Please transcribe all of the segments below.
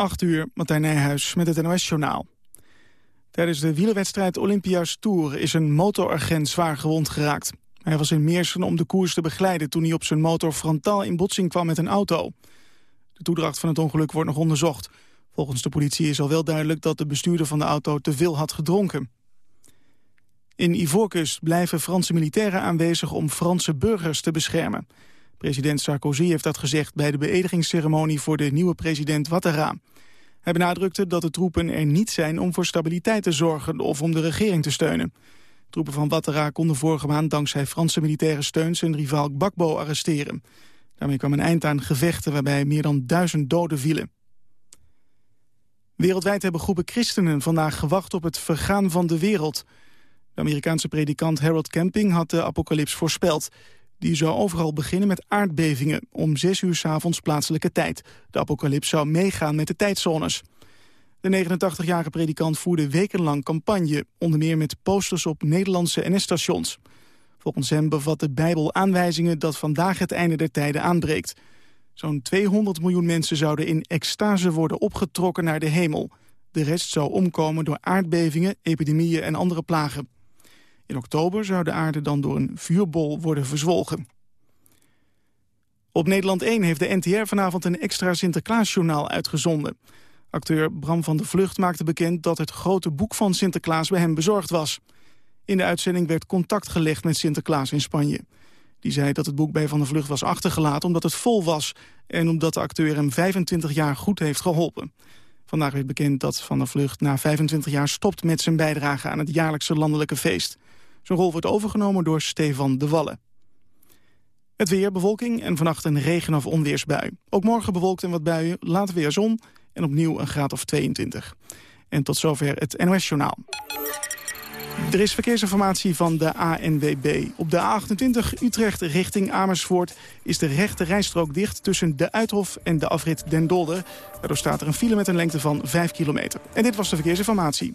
8 uur, Martijn Nijhuis met het NOS-journaal. Tijdens de wielerwedstrijd Olympia's Tour is een motoragent zwaar gewond geraakt. Hij was in Meersen om de koers te begeleiden toen hij op zijn motor frontaal in botsing kwam met een auto. De toedracht van het ongeluk wordt nog onderzocht. Volgens de politie is al wel duidelijk dat de bestuurder van de auto te veel had gedronken. In Ivoorkust blijven Franse militairen aanwezig om Franse burgers te beschermen. President Sarkozy heeft dat gezegd bij de beëdigingsceremonie voor de nieuwe president Ouattara. Hij benadrukte dat de troepen er niet zijn om voor stabiliteit te zorgen of om de regering te steunen. Troepen van Ouattara konden vorige maand dankzij Franse militaire steun zijn rivaal Gbagbo arresteren. Daarmee kwam een eind aan gevechten waarbij meer dan duizend doden vielen. Wereldwijd hebben groepen christenen vandaag gewacht op het vergaan van de wereld. De Amerikaanse predikant Harold Camping had de apocalyps voorspeld. Die zou overal beginnen met aardbevingen om zes uur s avonds plaatselijke tijd. De apocalyps zou meegaan met de tijdzones. De 89-jarige predikant voerde wekenlang campagne, onder meer met posters op Nederlandse NS-stations. Volgens hem bevat de Bijbel aanwijzingen dat vandaag het einde der tijden aanbreekt. Zo'n 200 miljoen mensen zouden in extase worden opgetrokken naar de hemel. De rest zou omkomen door aardbevingen, epidemieën en andere plagen. In oktober zou de aarde dan door een vuurbol worden verzwolgen. Op Nederland 1 heeft de NTR vanavond een extra Sinterklaasjournaal uitgezonden. Acteur Bram van der Vlucht maakte bekend dat het grote boek van Sinterklaas bij hem bezorgd was. In de uitzending werd contact gelegd met Sinterklaas in Spanje. Die zei dat het boek bij Van der Vlucht was achtergelaten omdat het vol was... en omdat de acteur hem 25 jaar goed heeft geholpen. Vandaag werd bekend dat Van der Vlucht na 25 jaar stopt met zijn bijdrage aan het jaarlijkse landelijke feest. Zijn rol wordt overgenomen door Stefan de Walle. Het weer, bewolking en vannacht een regen- of onweersbui. Ook morgen bewolkt en wat buien, later weer zon en opnieuw een graad of 22. En tot zover het NOS-journaal. Er is verkeersinformatie van de ANWB. Op de A28 Utrecht richting Amersfoort is de rechte rijstrook dicht tussen de Uithof en de afrit Den Dolder. Daardoor staat er een file met een lengte van 5 kilometer. En dit was de verkeersinformatie.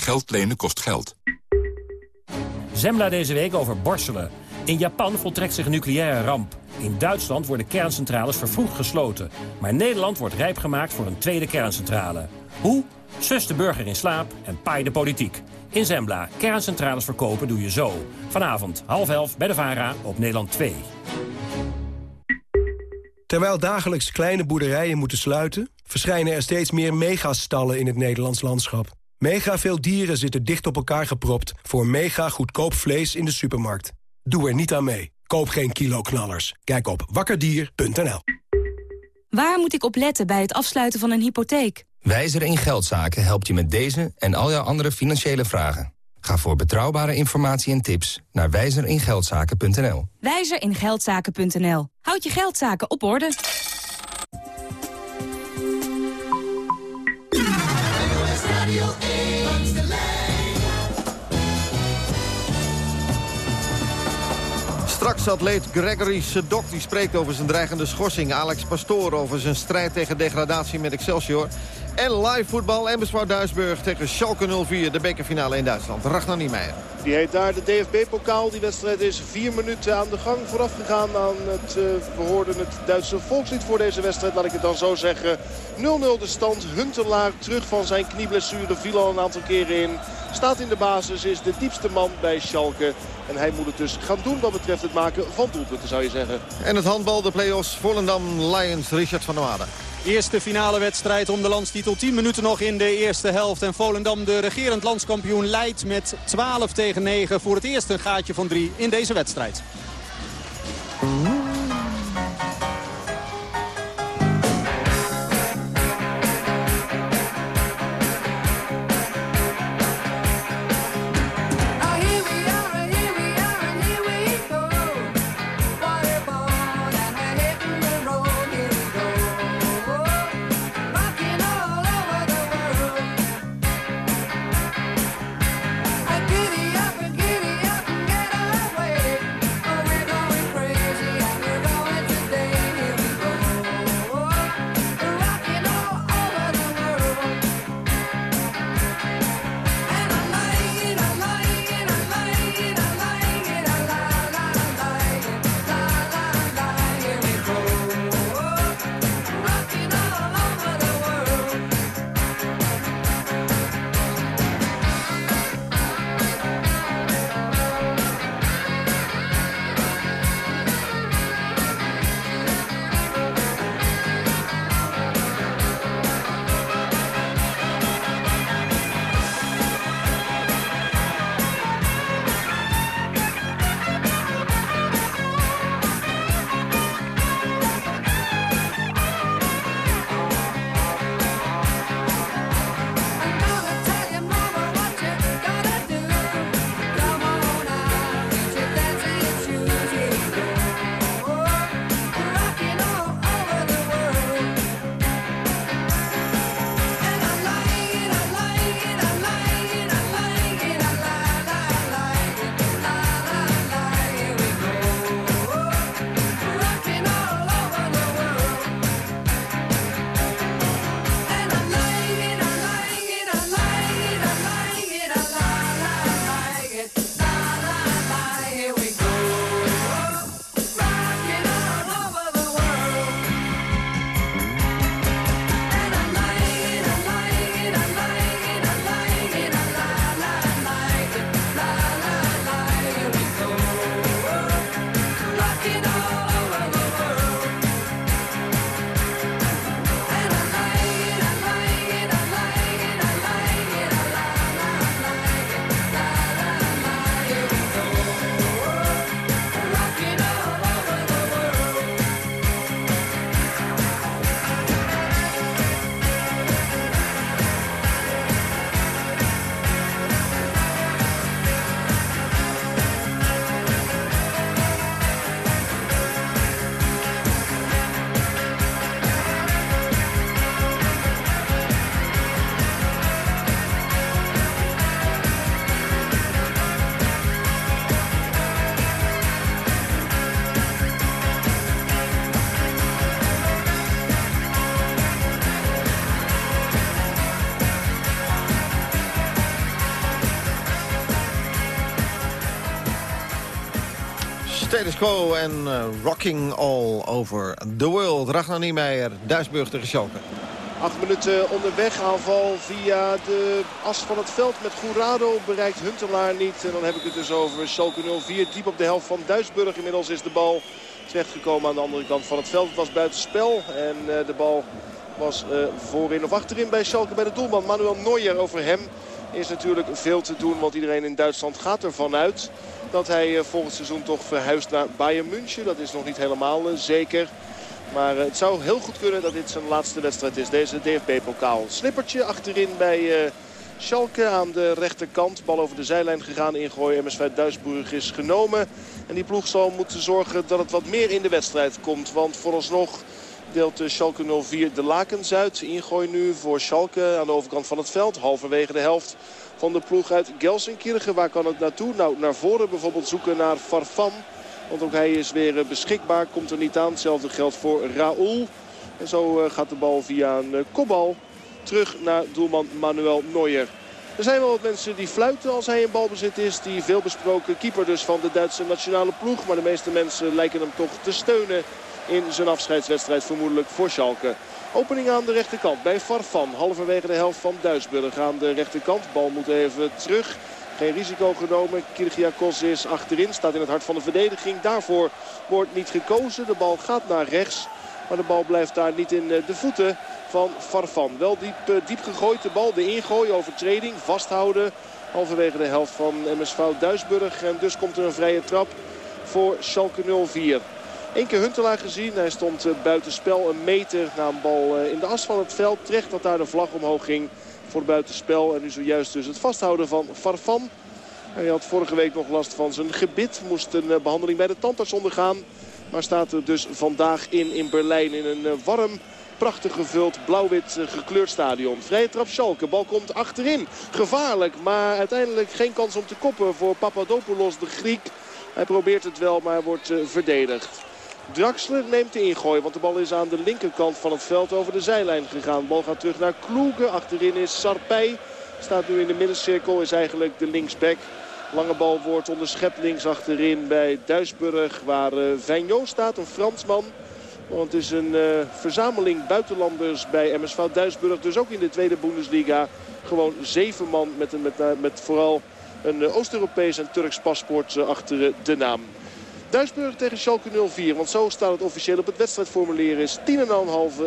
Geld lenen kost geld. Zembla deze week over borstelen. In Japan voltrekt zich een nucleaire ramp. In Duitsland worden kerncentrales vervroegd gesloten. Maar Nederland wordt rijp gemaakt voor een tweede kerncentrale. Hoe? Sus de burger in slaap en paai de politiek. In Zembla, kerncentrales verkopen doe je zo. Vanavond, half elf, bij de VARA op Nederland 2. Terwijl dagelijks kleine boerderijen moeten sluiten... verschijnen er steeds meer megastallen in het Nederlands landschap. Mega veel dieren zitten dicht op elkaar gepropt... voor mega goedkoop vlees in de supermarkt. Doe er niet aan mee. Koop geen kiloknallers. Kijk op wakkerdier.nl. Waar moet ik op letten bij het afsluiten van een hypotheek? Wijzer in Geldzaken helpt je met deze en al jouw andere financiële vragen. Ga voor betrouwbare informatie en tips naar wijzeringeldzaken.nl. Wijzeringeldzaken.nl. Houd je geldzaken op orde. Straks atleet Gregory Sedok die spreekt over zijn dreigende schorsing. Alex Pastoor over zijn strijd tegen degradatie met Excelsior. En live voetbal en Duisburg tegen Schalke 04. De bekerfinale in Duitsland. Ragnar Niemeyer. Die heet daar de DFB-pokaal. Die wedstrijd is vier minuten aan de gang vooraf gegaan aan het, uh, we hoorden het Duitse volkslied voor deze wedstrijd. Laat ik het dan zo zeggen. 0-0 de stand. Huntelaar terug van zijn knieblessure. Viel al een aantal keren in. Staat in de basis. Is de diepste man bij Schalke. En hij moet het dus gaan doen wat betreft het maken van doelpunten zou je zeggen. En het handbal, de play-offs. Volendam Lions, Richard van der Waarden. Eerste finale wedstrijd om de landstitel. 10 minuten nog in de eerste helft. En Volendam, de regerend landskampioen, leidt met 12 tegen 9. Voor het eerst een gaatje van 3 in deze wedstrijd. Status Quo en uh, Rocking All Over the World. Ragnar Niemeyer, Duisburg tegen Schalke. Acht minuten onderweg. Aanval via de as van het veld met Gourado. Bereikt Huntelaar niet. En dan heb ik het dus over Schalke 04. Diep op de helft van Duisburg. Inmiddels is de bal terechtgekomen aan de andere kant van het veld. Het was buitenspel. En uh, de bal was uh, voorin of achterin bij Schalke bij de doelman. Manuel Neuer over hem is natuurlijk veel te doen. Want iedereen in Duitsland gaat ervan uit dat hij uh, volgend seizoen toch verhuist naar Bayern München. Dat is nog niet helemaal zeker. Maar het zou heel goed kunnen dat dit zijn laatste wedstrijd is. Deze DFB-pokaal. Slippertje achterin bij Schalke aan de rechterkant. Bal over de zijlijn gegaan. Ingooien MSV Duisburg is genomen. En die ploeg zal moeten zorgen dat het wat meer in de wedstrijd komt. Want vooralsnog deelt Schalke 04 de lakens uit. Ingooi nu voor Schalke aan de overkant van het veld. Halverwege de helft van de ploeg uit Gelsenkirchen. Waar kan het naartoe? Nou, naar voren bijvoorbeeld zoeken naar Farfan. Want ook hij is weer beschikbaar. Komt er niet aan. Hetzelfde geldt voor Raoul. En zo gaat de bal via een kopbal terug naar doelman Manuel Neuer. Er zijn wel wat mensen die fluiten als hij in balbezit is. Die veel besproken keeper dus van de Duitse nationale ploeg. Maar de meeste mensen lijken hem toch te steunen in zijn afscheidswedstrijd vermoedelijk voor Schalke. Opening aan de rechterkant bij Farfan. Halverwege de helft van Duisburg aan de rechterkant. Bal moet even terug. Geen risico genomen. Kirgiakos is achterin. Staat in het hart van de verdediging. Daarvoor wordt niet gekozen. De bal gaat naar rechts. Maar de bal blijft daar niet in de voeten van Farfan. Wel diep, eh, diep gegooid de bal. De ingooi, overtreding, vasthouden. Halverwege de helft van MSV Duisburg. En dus komt er een vrije trap voor Schalke 04. Eén keer Huntelaar gezien. Hij stond eh, buitenspel een meter na een bal eh, in de as van het veld. Terecht dat daar de vlag omhoog ging voor buitenspel. En nu zojuist dus het vasthouden van Farfan. Hij had vorige week nog last van zijn gebit. Moest een behandeling bij de tandarts ondergaan. Maar staat er dus vandaag in in Berlijn in een warm prachtig gevuld blauw-wit eh, gekleurd stadion. Vrije trap Schalke. Bal komt achterin. Gevaarlijk, maar uiteindelijk geen kans om te koppen voor Papadopoulos, de Griek. Hij probeert het wel, maar wordt verdedigd. Draxler neemt de ingooi, want de bal is aan de linkerkant van het veld over de zijlijn gegaan. De bal gaat terug naar Kloege. Achterin is Sarpij. Staat nu in de middencirkel, is eigenlijk de linksback. Lange bal wordt onderschept links achterin bij Duisburg, waar uh, staat, een Fransman. Want het is een uh, verzameling buitenlanders bij MSV Duisburg. Dus ook in de tweede Bundesliga. Gewoon zeven man met, een, met, eh, met vooral een Oost-Europees en Turks paspoort achter de naam. Duisburg tegen Schalke 04. Want zo staat het officieel op het wedstrijdformulier. Is 10,5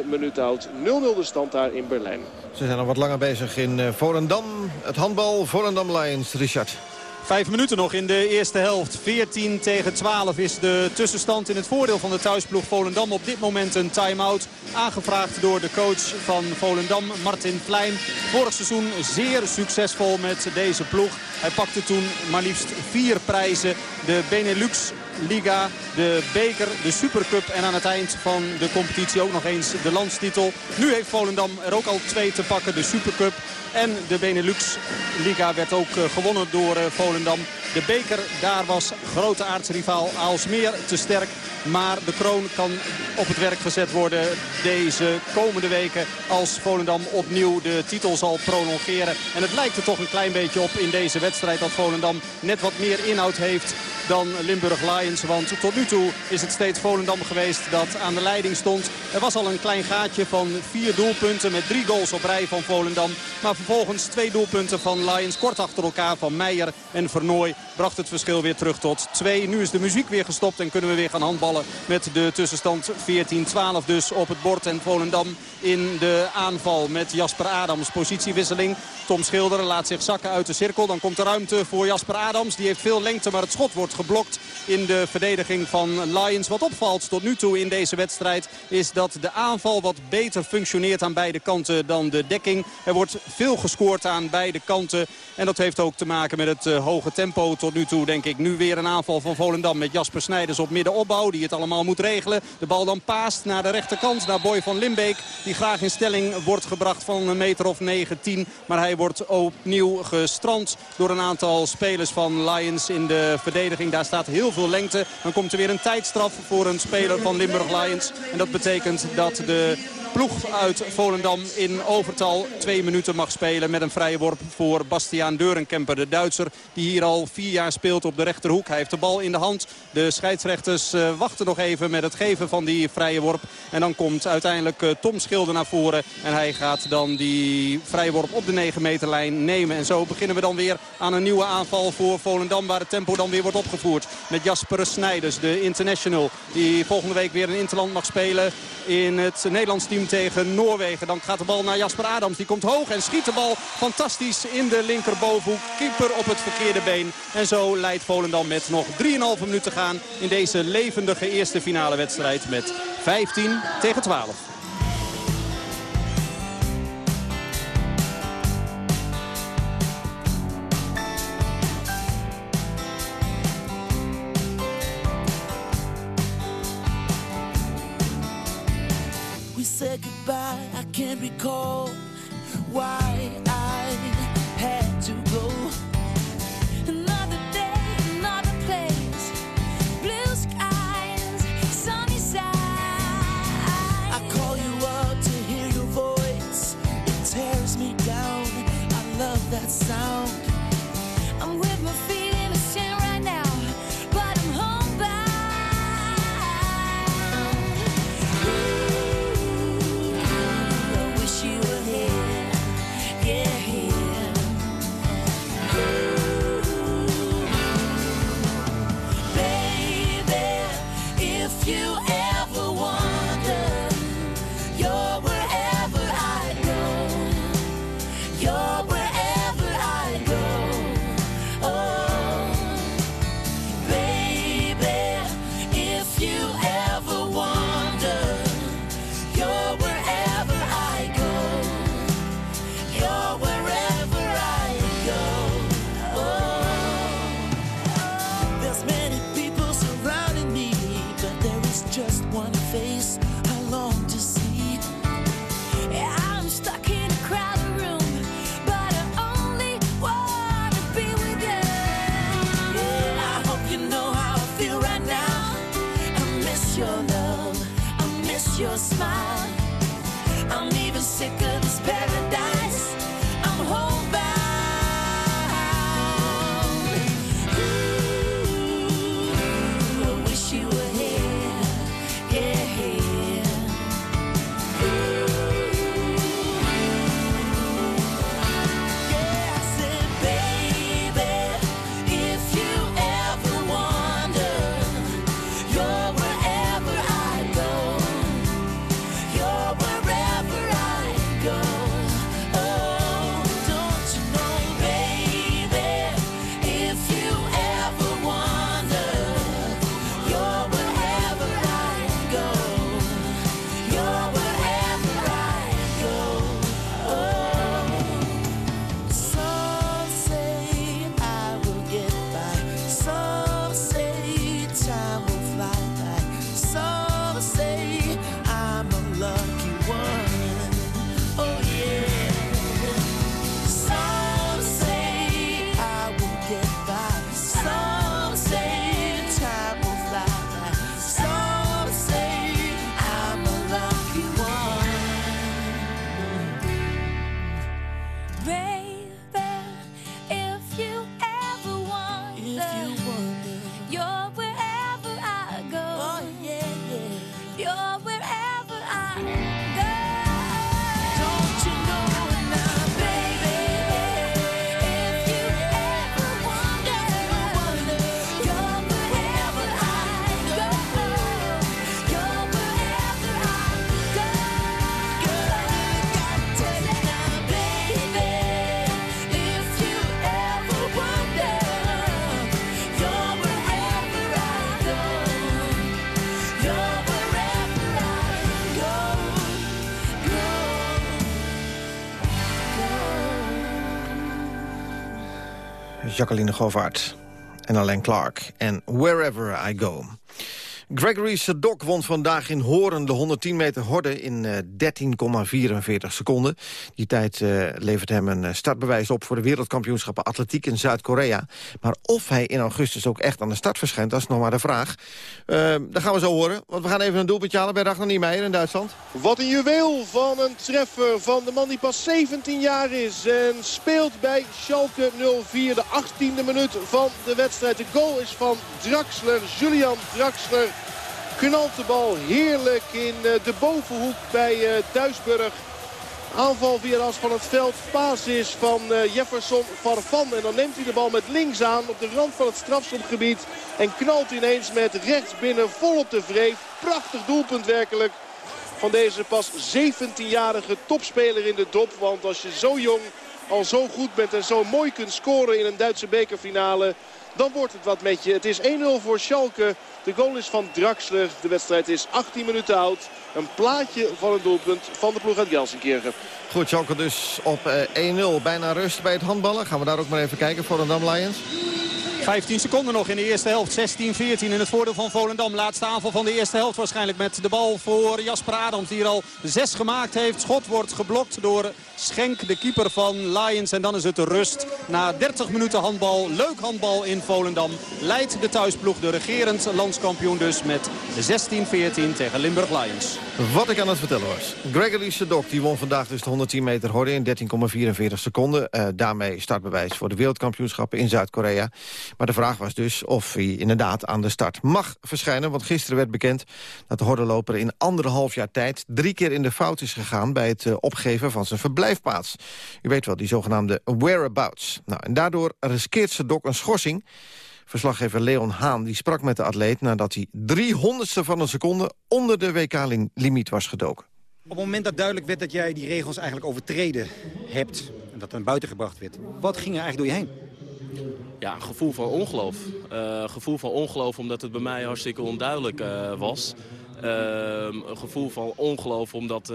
minuut oud. 0-0 de stand daar in Berlijn. Ze zijn al wat langer bezig in Volendam. Het handbal Volendam Lions. Richard. Vijf minuten nog in de eerste helft. 14 tegen 12 is de tussenstand in het voordeel van de thuisploeg Volendam. Op dit moment een time-out. Aangevraagd door de coach van Volendam, Martin Plein. Vorig seizoen zeer succesvol met deze ploeg. Hij pakte toen maar liefst vier prijzen. De Benelux Liga, de beker, de Supercup en aan het eind van de competitie ook nog eens de landstitel. Nu heeft Volendam er ook al twee te pakken, de Supercup en de Benelux Liga werd ook eh, gewonnen door eh, Volendam. De beker, daar was grote aardsrivaal Aalsmeer te sterk. Maar de kroon kan op het werk gezet worden deze komende weken als Volendam opnieuw de titel zal prolongeren. En het lijkt er toch een klein beetje op in deze wedstrijd dat Volendam net wat meer inhoud heeft dan Limburg Lions. Want tot nu toe is het steeds Volendam geweest dat aan de leiding stond. Er was al een klein gaatje van vier doelpunten met drie goals op rij van Volendam. Maar vervolgens twee doelpunten van Lions kort achter elkaar van Meijer en Vernooy bracht het verschil weer terug tot twee. Nu is de muziek weer gestopt en kunnen we weer gaan handballen met de tussenstand 14-12 dus op het bord. En Volendam in de aanval met Jasper Adams. Positiewisseling. Tom Schilder laat zich zakken uit de cirkel. Dan komt er ruimte voor Jasper Adams. Die heeft veel lengte, maar het schot wordt geblokt in de verdediging van Lions. Wat opvalt tot nu toe in deze wedstrijd is dat de aanval wat beter functioneert aan beide kanten dan de dekking. Er wordt veel gescoord aan beide kanten. En dat heeft ook te maken met het uh, hoge tempo tot nu toe, denk ik. Nu weer een aanval van Volendam met Jasper Snijders op middenopbouw. Die het allemaal moet regelen. De bal dan paast naar de rechterkant, naar Boy van Limbeek. Die graag in stelling wordt gebracht van een meter of 9, Maar hij wordt opnieuw gestrand door een aantal spelers van Lions in de verdediging. Daar staat heel veel lengte. Dan komt er weer een tijdstraf voor een speler van Limburg Lions. En dat betekent dat de ploeg uit Volendam in overtal twee minuten mag spelen. Met een vrije worp voor Bastiaan Deurenkemper. De Duitser die hier al vier jaar speelt op de rechterhoek. Hij heeft de bal in de hand. De scheidsrechters uh, wachten nog even met het geven van die vrije worp. En dan komt uiteindelijk uh, Tom Schilder naar voren. En hij gaat dan die vrije worp op de 9 meter lijn nemen. En zo beginnen we dan weer aan een nieuwe aanval voor Volendam. Waar het tempo dan weer wordt opgevoerd. Met Jasper Snijders, de international. Die volgende week weer een interland mag spelen in het Nederlands team tegen Noorwegen. Dan gaat de bal naar Jasper Adams. Die komt hoog en schiet de bal fantastisch in de linkerbovenhoek. Keeper op het verkeerde been. En zo leidt Volendam met nog 3,5 minuten gaan in deze levendige eerste finale wedstrijd met 15 tegen 12. Jacqueline Govaert en Alain Clark. En Wherever I Go. Gregory Sedok won vandaag in Horen de 110 meter horde in uh, 13,44 seconden. Die tijd uh, levert hem een uh, startbewijs op voor de wereldkampioenschappen atletiek in Zuid-Korea. Maar of hij in augustus ook echt aan de start verschijnt, dat is nog maar de vraag. dat gaan we zo horen, want we gaan even een doelpuntje halen bij Ragnar Niemeyer in Duitsland. Wat een juweel van een treffer van de man die pas 17 jaar is en speelt bij Schalke 04. De 18e minuut van de wedstrijd. De goal is van Draxler, Julian Draxler knalt de bal heerlijk in de bovenhoek bij Duisburg. Aanval via de as van het veld. Paas is van Jefferson Farfan. En dan neemt hij de bal met links aan op de rand van het strafschopgebied. En knalt ineens met rechts binnen vol op de vreef. Prachtig doelpunt werkelijk van deze pas 17-jarige topspeler in de dop. Want als je zo jong al zo goed bent en zo mooi kunt scoren in een Duitse bekerfinale... dan wordt het wat met je. Het is 1-0 voor Schalke. De goal is van Draxler. De wedstrijd is 18 minuten oud. Een plaatje van een doelpunt van de ploeg uit Gelsenkirchen. Goed, Schalke dus op 1-0. Bijna rust bij het handballen. Gaan we daar ook maar even kijken voor de Dam Lions. 15 seconden nog in de eerste helft. 16-14 in het voordeel van Volendam. Laatste aanval van de eerste helft waarschijnlijk met de bal voor Jasper Adams. Die er al zes gemaakt heeft. Schot wordt geblokt door Schenk, de keeper van Lions. En dan is het rust. Na 30 minuten handbal, leuk handbal in Volendam. Leidt de thuisploeg, de regerend landskampioen dus met 16-14 tegen Limburg Lions. Wat ik aan het vertellen was. Gregory Sedok die won vandaag dus de 110 meter horde in 13,44 seconden. Uh, daarmee startbewijs voor de wereldkampioenschappen in Zuid-Korea. Maar de vraag was dus of hij inderdaad aan de start mag verschijnen. Want gisteren werd bekend dat de hordenloper in anderhalf jaar tijd... drie keer in de fout is gegaan bij het uh, opgeven van zijn verblijfplaats. U weet wel, die zogenaamde whereabouts. Nou, en daardoor riskeert Sedok een schorsing... Verslaggever Leon Haan die sprak met de atleet nadat hij 300ste van een seconde onder de WK-limiet was gedoken. Op het moment dat duidelijk werd dat jij die regels eigenlijk overtreden hebt... en dat er naar buiten gebracht werd, wat ging er eigenlijk door je heen? Ja, een gevoel van ongeloof. Uh, gevoel van ongeloof omdat het bij mij hartstikke onduidelijk uh, was. Uh, een gevoel van ongeloof omdat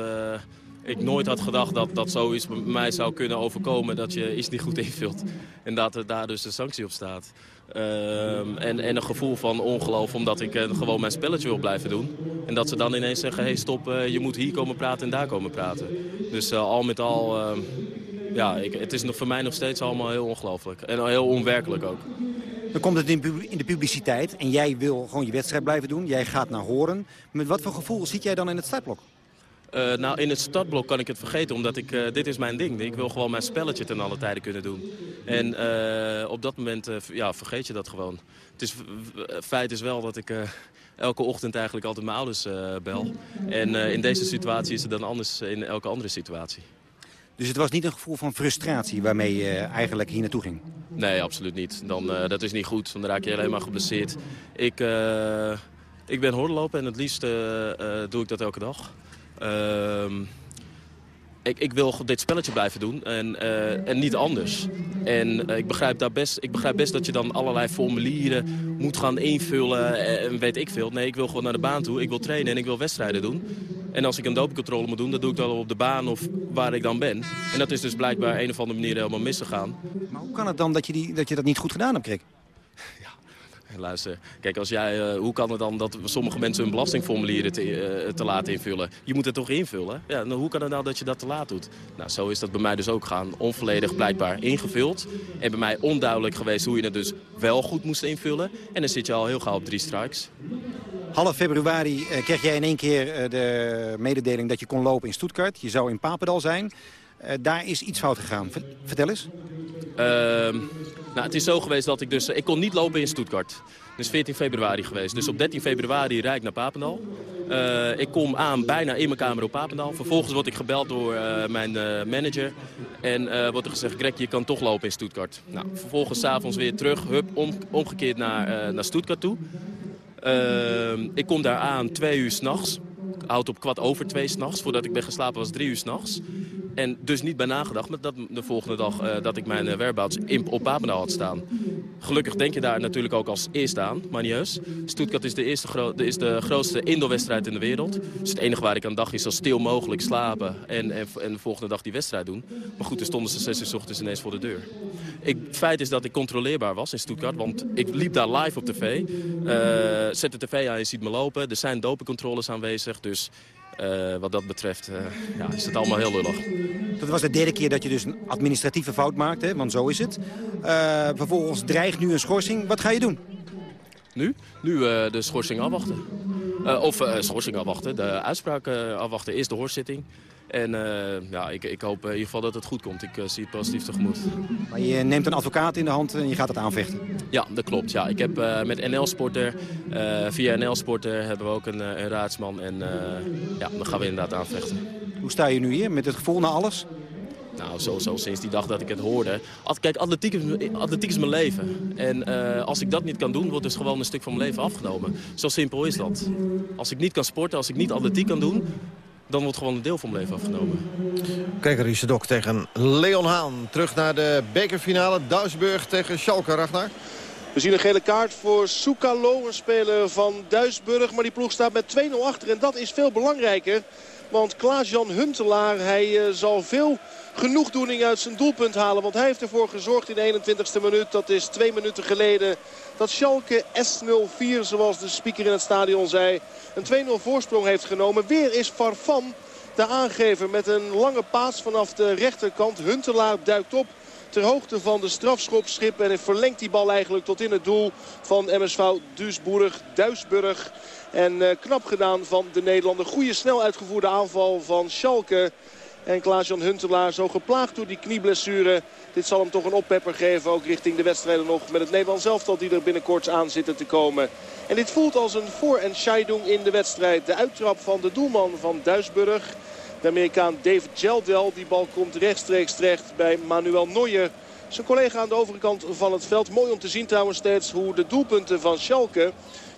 ik nooit had gedacht dat, dat zoiets bij mij zou kunnen overkomen... dat je iets niet goed invult en dat er daar dus een sanctie op staat. Um, en, en een gevoel van ongeloof omdat ik uh, gewoon mijn spelletje wil blijven doen. En dat ze dan ineens zeggen, hey stop, uh, je moet hier komen praten en daar komen praten. Dus uh, al met al, ja, ik, het is nog voor mij nog steeds allemaal heel ongelooflijk. En heel onwerkelijk ook. Dan komt het in de publiciteit en jij wil gewoon je wedstrijd blijven doen. Jij gaat naar Horen. Met wat voor gevoel zit jij dan in het startblok? Uh, nou, in het startblok kan ik het vergeten, omdat ik, uh, dit is mijn ding. Ik wil gewoon mijn spelletje ten alle tijde kunnen doen. En uh, op dat moment ja, vergeet je dat gewoon. Het is, feit is wel dat ik elke ochtend eigenlijk altijd mijn ouders bel. En in deze situatie is het dan anders in elke andere situatie. Dus het was niet een gevoel van frustratie waarmee je eigenlijk hier naartoe ging? Nee, absoluut niet. Dan, dat is niet goed, dan raak je helemaal geblesseerd. Ik, ik ben hordenloper en het liefst doe ik dat elke dag. Uh, ik, ik, wil dit spelletje blijven doen en, uh, en niet anders. En uh, ik, begrijp daar best, ik begrijp best dat je dan allerlei formulieren moet gaan invullen en weet ik veel. Nee, ik wil gewoon naar de baan toe, ik wil trainen en ik wil wedstrijden doen. En als ik een dopingcontrole moet doen, dan doe ik dat op de baan of waar ik dan ben. En dat is dus blijkbaar een of andere manier helemaal misgegaan. Maar hoe kan het dan dat je, die, dat, je dat niet goed gedaan hebt, Krik? Luister, kijk, als jij, uh, hoe kan het dan dat sommige mensen hun belastingformulieren te, uh, te laat invullen? Je moet het toch invullen? Ja, nou, hoe kan het nou dat je dat te laat doet? Nou, zo is dat bij mij dus ook gaan. Onvolledig blijkbaar ingevuld. En bij mij onduidelijk geweest hoe je het dus wel goed moest invullen. En dan zit je al heel gauw op drie strikes. Half februari uh, kreeg jij in één keer de mededeling dat je kon lopen in Stuttgart. Je zou in Papendal zijn. daar is iets fout gegaan. Vertel eens. Ehm, nou, het is zo geweest dat ik dus... Ik kon niet lopen in Stuttgart. Dus 14 februari geweest. Dus op 13 februari rijd ik naar Papendal. Uh, ik kom aan bijna in mijn kamer op Papendal. Vervolgens word ik gebeld door uh, mijn manager. En wordt er gezegd, Greg, je kan toch lopen in Stuttgart. Nou, vervolgens s'avonds weer terug, hup, om, omgekeerd naar, naar Stuttgart toe. Ehm, ik kom daar aan twee uur s'nachts. Houd op kwart over twee s'nachts. Voordat ik ben geslapen was drie uur s'nachts. En dus niet bij nagedacht met dat de volgende dag eh, dat ik mijn uh, whereabouts in, op Papendal had staan. Gelukkig denk je daar natuurlijk ook als eerste aan, maar niet heus. Stuttgart is de, eerste is de grootste indoorwedstrijd in de wereld. Dus het enige waar ik aan dacht is zo stil mogelijk slapen en, en, en de volgende dag die wedstrijd doen. Maar goed, er stonden ze zes uur s ochtends ineens voor de deur. Ik, het feit is dat ik controleerbaar was in Stuttgart, want ik liep daar live op tv. Uh, zet de tv aan, je ziet me lopen. Er zijn dopingcontroles aanwezig, dus uh, wat dat betreft uh, ja, is het allemaal heel lullig. Dat was de derde keer dat je dus een administratieve fout maakte, want zo is het. Uh, vervolgens dreigt nu een schorsing. Wat ga je doen? Nu? Nu de schorsing afwachten. of schorsing afwachten, de uitspraak afwachten. Eerst de hoorzitting. En uh, ja, ik, ik, hoop in ieder geval dat het goed komt. Ik uh, zie het positief tegemoet. Maar je neemt een advocaat in de hand en je gaat het aanvechten? Ja, dat klopt. Ja. Ik heb uh, met NL Sporter, via NL Sporter hebben we ook een, een raadsman. En ja, dan gaan we inderdaad aanvechten. Hoe sta je nu hier met het gevoel naar alles? Nou, sowieso sinds die dag dat ik het hoorde. Kijk, atletiek is, atletiek is mijn leven. En als ik dat niet kan doen, wordt dus gewoon een stuk van mijn leven afgenomen. Zo simpel is dat. Als ik niet kan sporten, als ik niet atletiek kan doen dan wordt gewoon een deel van mijn leven afgenomen. Kijk, Dok tegen Leon Haan. Terug naar de bekerfinale. Duisburg tegen Schalke, Ragnar. We zien een gele kaart voor Soukalo, een speler van Duisburg. Maar die ploeg staat met 2-0 achter en dat is veel belangrijker. Want Klaas-Jan Huntelaar, hij uh, zal veel genoegdoening uit zijn doelpunt halen. Want hij heeft ervoor gezorgd in de 21ste minuut, dat is twee minuten geleden... dat Schalke S04, zoals de speaker in het stadion zei, een 2-0 voorsprong heeft genomen. Weer is Farfan de aangever met een lange paas vanaf de rechterkant. Huntelaar duikt op ter hoogte van de strafschopschip. En verlengt die bal eigenlijk tot in het doel van MSV Duisburg. Duisburg. En uh, knap gedaan van de Nederlander. Goede snel uitgevoerde aanval van Schalke. En Klaas-Jan Huntelaar zo geplaagd door die knieblessure. Dit zal hem toch een oppepper geven. Ook richting de wedstrijden nog met het Nederlands elftal die er binnenkort aan zitten te komen. En dit voelt als een voor- en scheidung in de wedstrijd. De uittrap van de doelman van Duisburg. De Amerikaan David Geldel. Die bal komt rechtstreeks terecht bij Manuel Neuer. Zijn collega aan de overkant van het veld. Mooi om te zien trouwens steeds hoe de doelpunten van Schalke...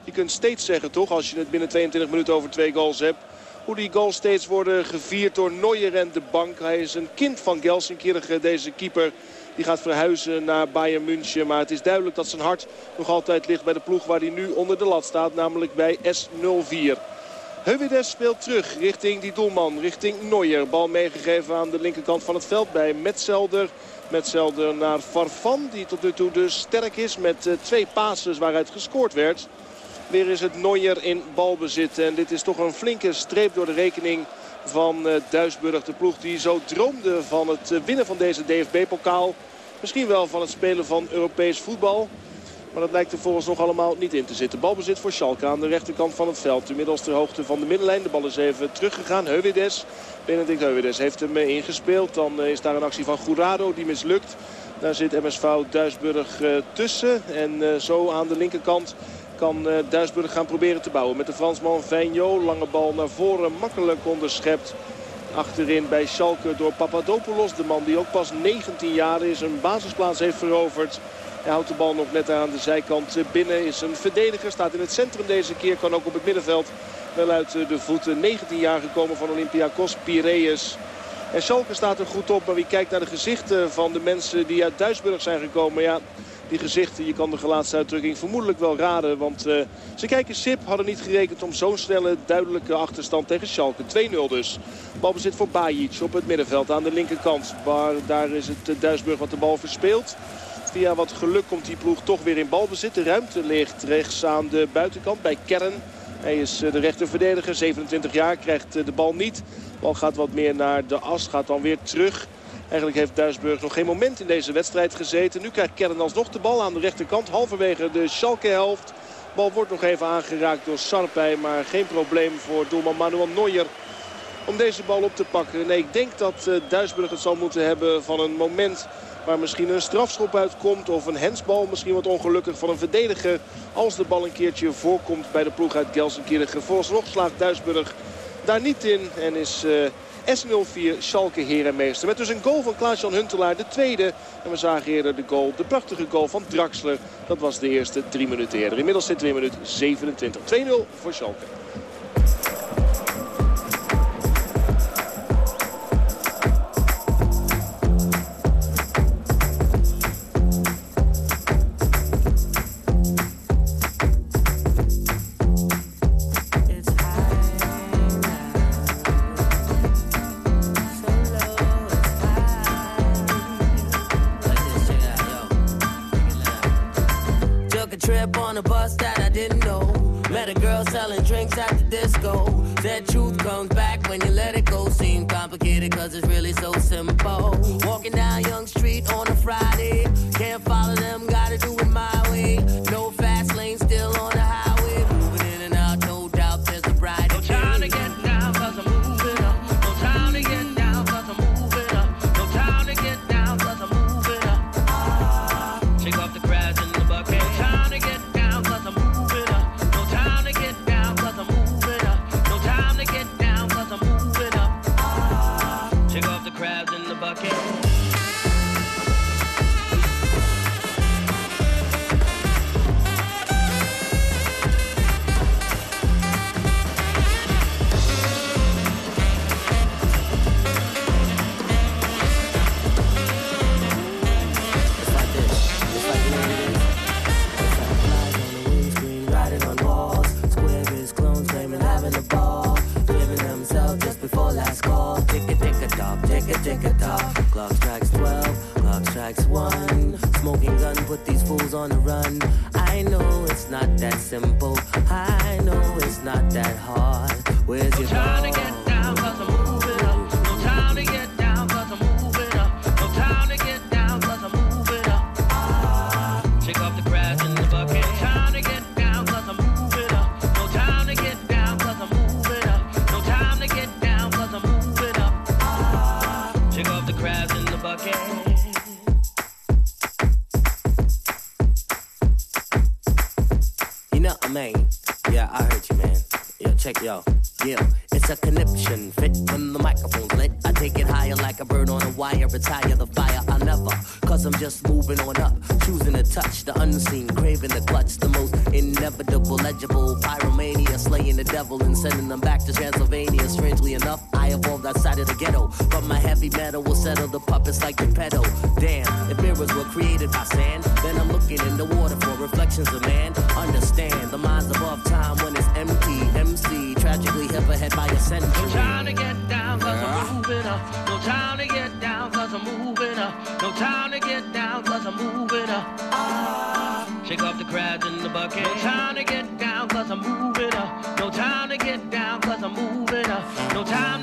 Je kunt steeds zeggen toch, als je het binnen 22 minuten over twee goals hebt... hoe die goals steeds worden gevierd door Neuer en de bank. Hij is een kind van Gelsenkirchen, deze keeper. Die gaat verhuizen naar Bayern München. Maar het is duidelijk dat zijn hart nog altijd ligt bij de ploeg waar hij nu onder de lat staat. Namelijk bij S04. Heuwides speelt terug richting die doelman, richting Neuer. Bal meegegeven aan de linkerkant van het veld bij Metzelder. Metzelder naar Farfan, die tot nu toe dus sterk is met uh, twee passes waaruit gescoord werd. Weer is het Neuer in balbezit. En dit is toch een flinke streep door de rekening van uh, Duisburg. De ploeg die zo droomde van het uh, winnen van deze DFB-pokaal. Misschien wel van het spelen van Europees voetbal. Maar dat lijkt er volgens nog allemaal niet in te zitten. Balbezit voor Schalke aan de rechterkant van het veld. Inmiddels ter hoogte van de middenlijn. De bal is even teruggegaan. Heuwides. Benedict Heuwides heeft hem ingespeeld. Dan is daar een actie van Gourado die mislukt. Daar zit MSV Duisburg tussen. En zo aan de linkerkant kan uh, Duisburg gaan proberen te bouwen. Met de Fransman Vigneault. Lange bal naar voren. Makkelijk onderschept. Achterin bij Schalke door Papadopoulos. De man die ook pas 19 jaar is. Een basisplaats heeft veroverd. Hij houdt de bal nog net aan de zijkant binnen. Is een verdediger. Staat in het centrum deze keer. Kan ook op het middenveld wel uit de voeten. 19 jaar gekomen van Olympiakos Piraeus. En Schalke staat er goed op. Maar wie kijkt naar de gezichten van de mensen die uit Duisburg zijn gekomen. Ja, die gezichten, je kan de gelaatsuitdrukking vermoedelijk wel raden. Want uh, ze kijken sip, hadden niet gerekend om zo'n snelle, duidelijke achterstand tegen Schalke. 2-0 dus. Balbezit voor Bajic op het middenveld aan de linkerkant. Maar daar is het Duisburg wat de bal verspeelt. Via wat geluk komt die ploeg toch weer in balbezit. De ruimte ligt rechts aan de buitenkant bij Kern. Hij is de rechterverdediger, 27 jaar, krijgt de bal niet. De bal gaat wat meer naar de as, gaat dan weer terug. Eigenlijk heeft Duisburg nog geen moment in deze wedstrijd gezeten. Nu krijgt Kern alsnog de bal aan de rechterkant. Halverwege de Schalke-helft. Bal wordt nog even aangeraakt door Sarpij. Maar geen probleem voor doelman Manuel Neuer om deze bal op te pakken. Nee, ik denk dat uh, Duisburg het zal moeten hebben van een moment waar misschien een strafschop uitkomt. Of een hensbal misschien wat ongelukkig van een verdediger. Als de bal een keertje voorkomt bij de ploeg uit Gelsenkirchen. Vooralsnog slaagt Duisburg daar niet in en is... Uh, S04 Schalke herenmeester. Met dus een goal van Klaas-Jan Huntelaar, de tweede. En we zagen eerder de goal, de prachtige goal van Draxler. Dat was de eerste drie minuten eerder. Inmiddels we in minuut 27. 2-0 voor Schalke. Selling drinks at the disco. That truth comes back when you let it go. Seem complicated cause it's really so simple. Walking down Young Street on a Friday.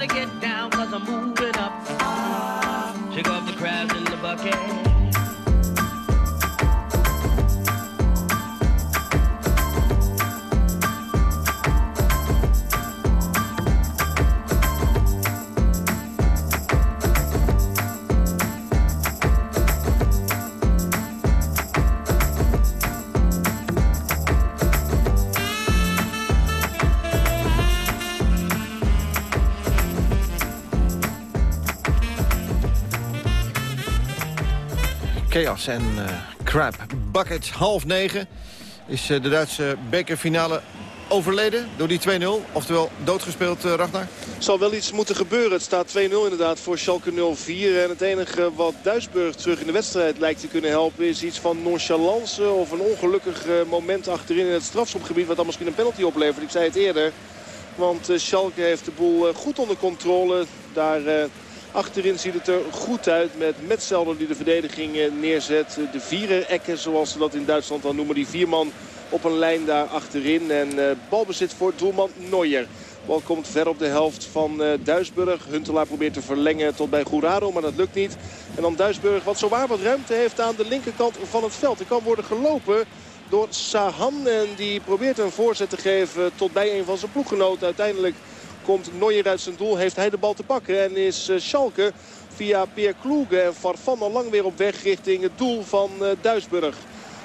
Get down, cause I'm moving En eh, Crab. Bucket, half negen. Is eh, de Duitse bekerfinale overleden door die 2-0. Oftewel doodgespeeld, eh, Ragnar. zal wel iets moeten gebeuren. Het staat 2-0 inderdaad voor Schalke 04. En het enige wat Duisburg terug in de wedstrijd lijkt te kunnen helpen... is iets van nonchalance of een ongelukkig moment achterin in het strafschopgebied... wat dan misschien een penalty oplevert. Ik zei het eerder. Want Schalke heeft de boel goed onder controle. Daar achterin ziet het er goed uit met Metzelder die de verdediging eh, neerzet. De viererekken zoals ze dat in Duitsland dan noemen. Die vier man op een lijn daar achterin. En eh, balbezit voor doelman Neuer. Bal komt ver op de helft van eh, Duisburg. Huntelaar probeert te verlengen tot bij Gourado, maar dat lukt niet. En dan Duisburg wat zowaar wat ruimte heeft aan de linkerkant van het veld. Er kan worden gelopen door Sahan. En die probeert een voorzet te geven tot bij een van zijn ploeggenoten. Uiteindelijk komt Neuer uit zijn doel. Heeft hij de bal te pakken. En is eh, Schalke via Peer Kloege en Farfan al lang weer op weg richting het doel van eh, Duisburg.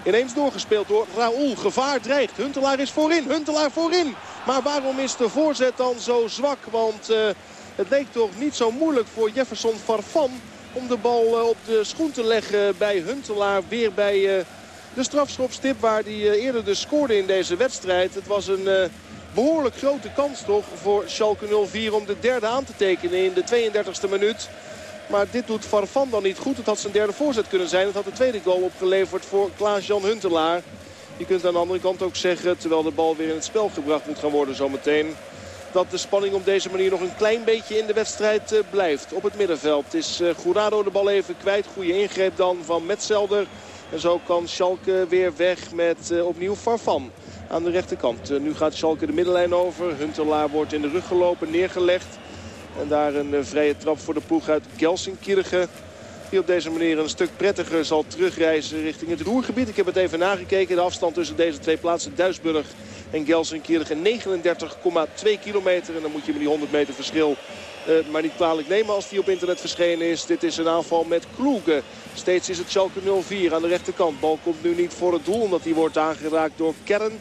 Ineens doorgespeeld door Raoul. Gevaar dreigt. Huntelaar is voorin. Huntelaar voorin. Maar waarom is de voorzet dan zo zwak? Want eh, het leek toch niet zo moeilijk voor Jefferson Farfan... om de bal op de schoen te leggen bij Huntelaar. Weer bij de strafschopstip waar hij eerder dus scoorde in deze wedstrijd. Het was een behoorlijk grote kans toch voor Schalke 04 om de derde aan te tekenen in de 32e minuut. Maar dit doet Farfan dan niet goed. Het had zijn derde voorzet kunnen zijn. Het had de tweede goal opgeleverd voor Klaas-Jan Huntelaar. Je kunt aan de andere kant ook zeggen, terwijl de bal weer in het spel gebracht moet gaan worden zometeen... dat de spanning op deze manier nog een klein beetje in de wedstrijd eh, blijft. Op het middenveld is eh, Gourado de bal even kwijt. Goede ingreep dan van Metzelder. En zo kan Schalke weer weg met eh, opnieuw Farfan aan de rechterkant. Eh, nu gaat Schalke de middenlijn over. Huntelaar wordt in de rug gelopen, neergelegd. En daar een eh, vrije trap voor de ploeg uit Gelsenkirchen. Die op deze manier een stuk prettiger zal terugreizen richting het Roergebied. Ik heb het even nagekeken. De afstand tussen deze twee plaatsen, Duisburg en Gelsenkirchen, 39,2 kilometer. En dan moet je met die 100 meter verschil eh, maar niet kwalijk nemen als die op internet verschenen is. Dit is een aanval met Kloegen. Steeds is het Schalke 04 aan de rechterkant. Bal komt nu niet voor het doel omdat die wordt aangeraakt door Kern.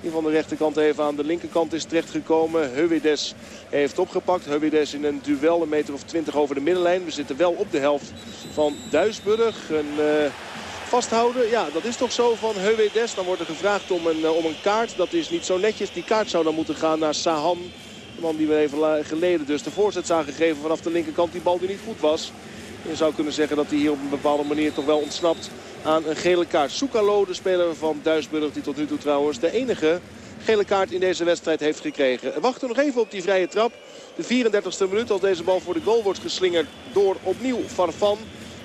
Die van de rechterkant even aan de linkerkant is terechtgekomen. Heuwedes heeft opgepakt. Heuwedes in een duel een meter of 20 over de middenlijn. We zitten wel op de helft van Duisburg. Een, uh, vasthouden, ja dat is toch zo van Heuwedes. Dan wordt er gevraagd om een, uh, om een kaart. Dat is niet zo netjes. Die kaart zou dan moeten gaan naar Sahan. De man die we even geleden dus de voorzet zagen gegeven vanaf de linkerkant. Die bal die niet goed was. Je zou kunnen zeggen dat hij hier op een bepaalde manier toch wel ontsnapt aan een gele kaart. Soukalo, de speler van Duisburg, die tot nu toe trouwens de enige gele kaart in deze wedstrijd heeft gekregen. Wachten nog even op die vrije trap. De 34e minuut als deze bal voor de goal wordt geslingerd door opnieuw Farfan.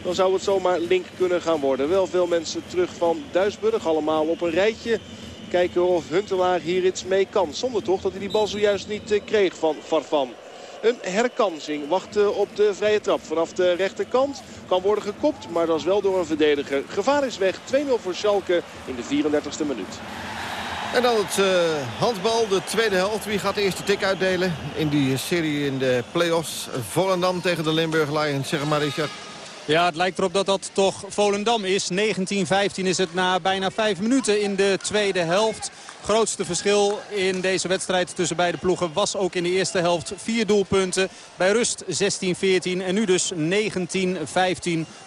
Dan zou het zomaar link kunnen gaan worden. Wel veel mensen terug van Duisburg. Allemaal op een rijtje. Kijken of Huntelaar hier iets mee kan. Zonder toch dat hij die bal zojuist niet kreeg van Farfan. Een herkansing wachten op de vrije trap vanaf de rechterkant. Kan worden gekopt, maar dat is wel door een verdediger. Gevaar is weg. 2-0 voor Schalke in de 34e minuut. En dan het uh, handbal, de tweede helft. Wie gaat de eerste tik uitdelen in die serie in de play-offs? Volendam tegen de Limburg Lions. Zeg maar Richard. Ja, het lijkt erop dat dat toch Volendam is. 19-15 is het na bijna vijf minuten in de tweede helft grootste verschil in deze wedstrijd tussen beide ploegen was ook in de eerste helft vier doelpunten. Bij rust 16-14 en nu dus 19-15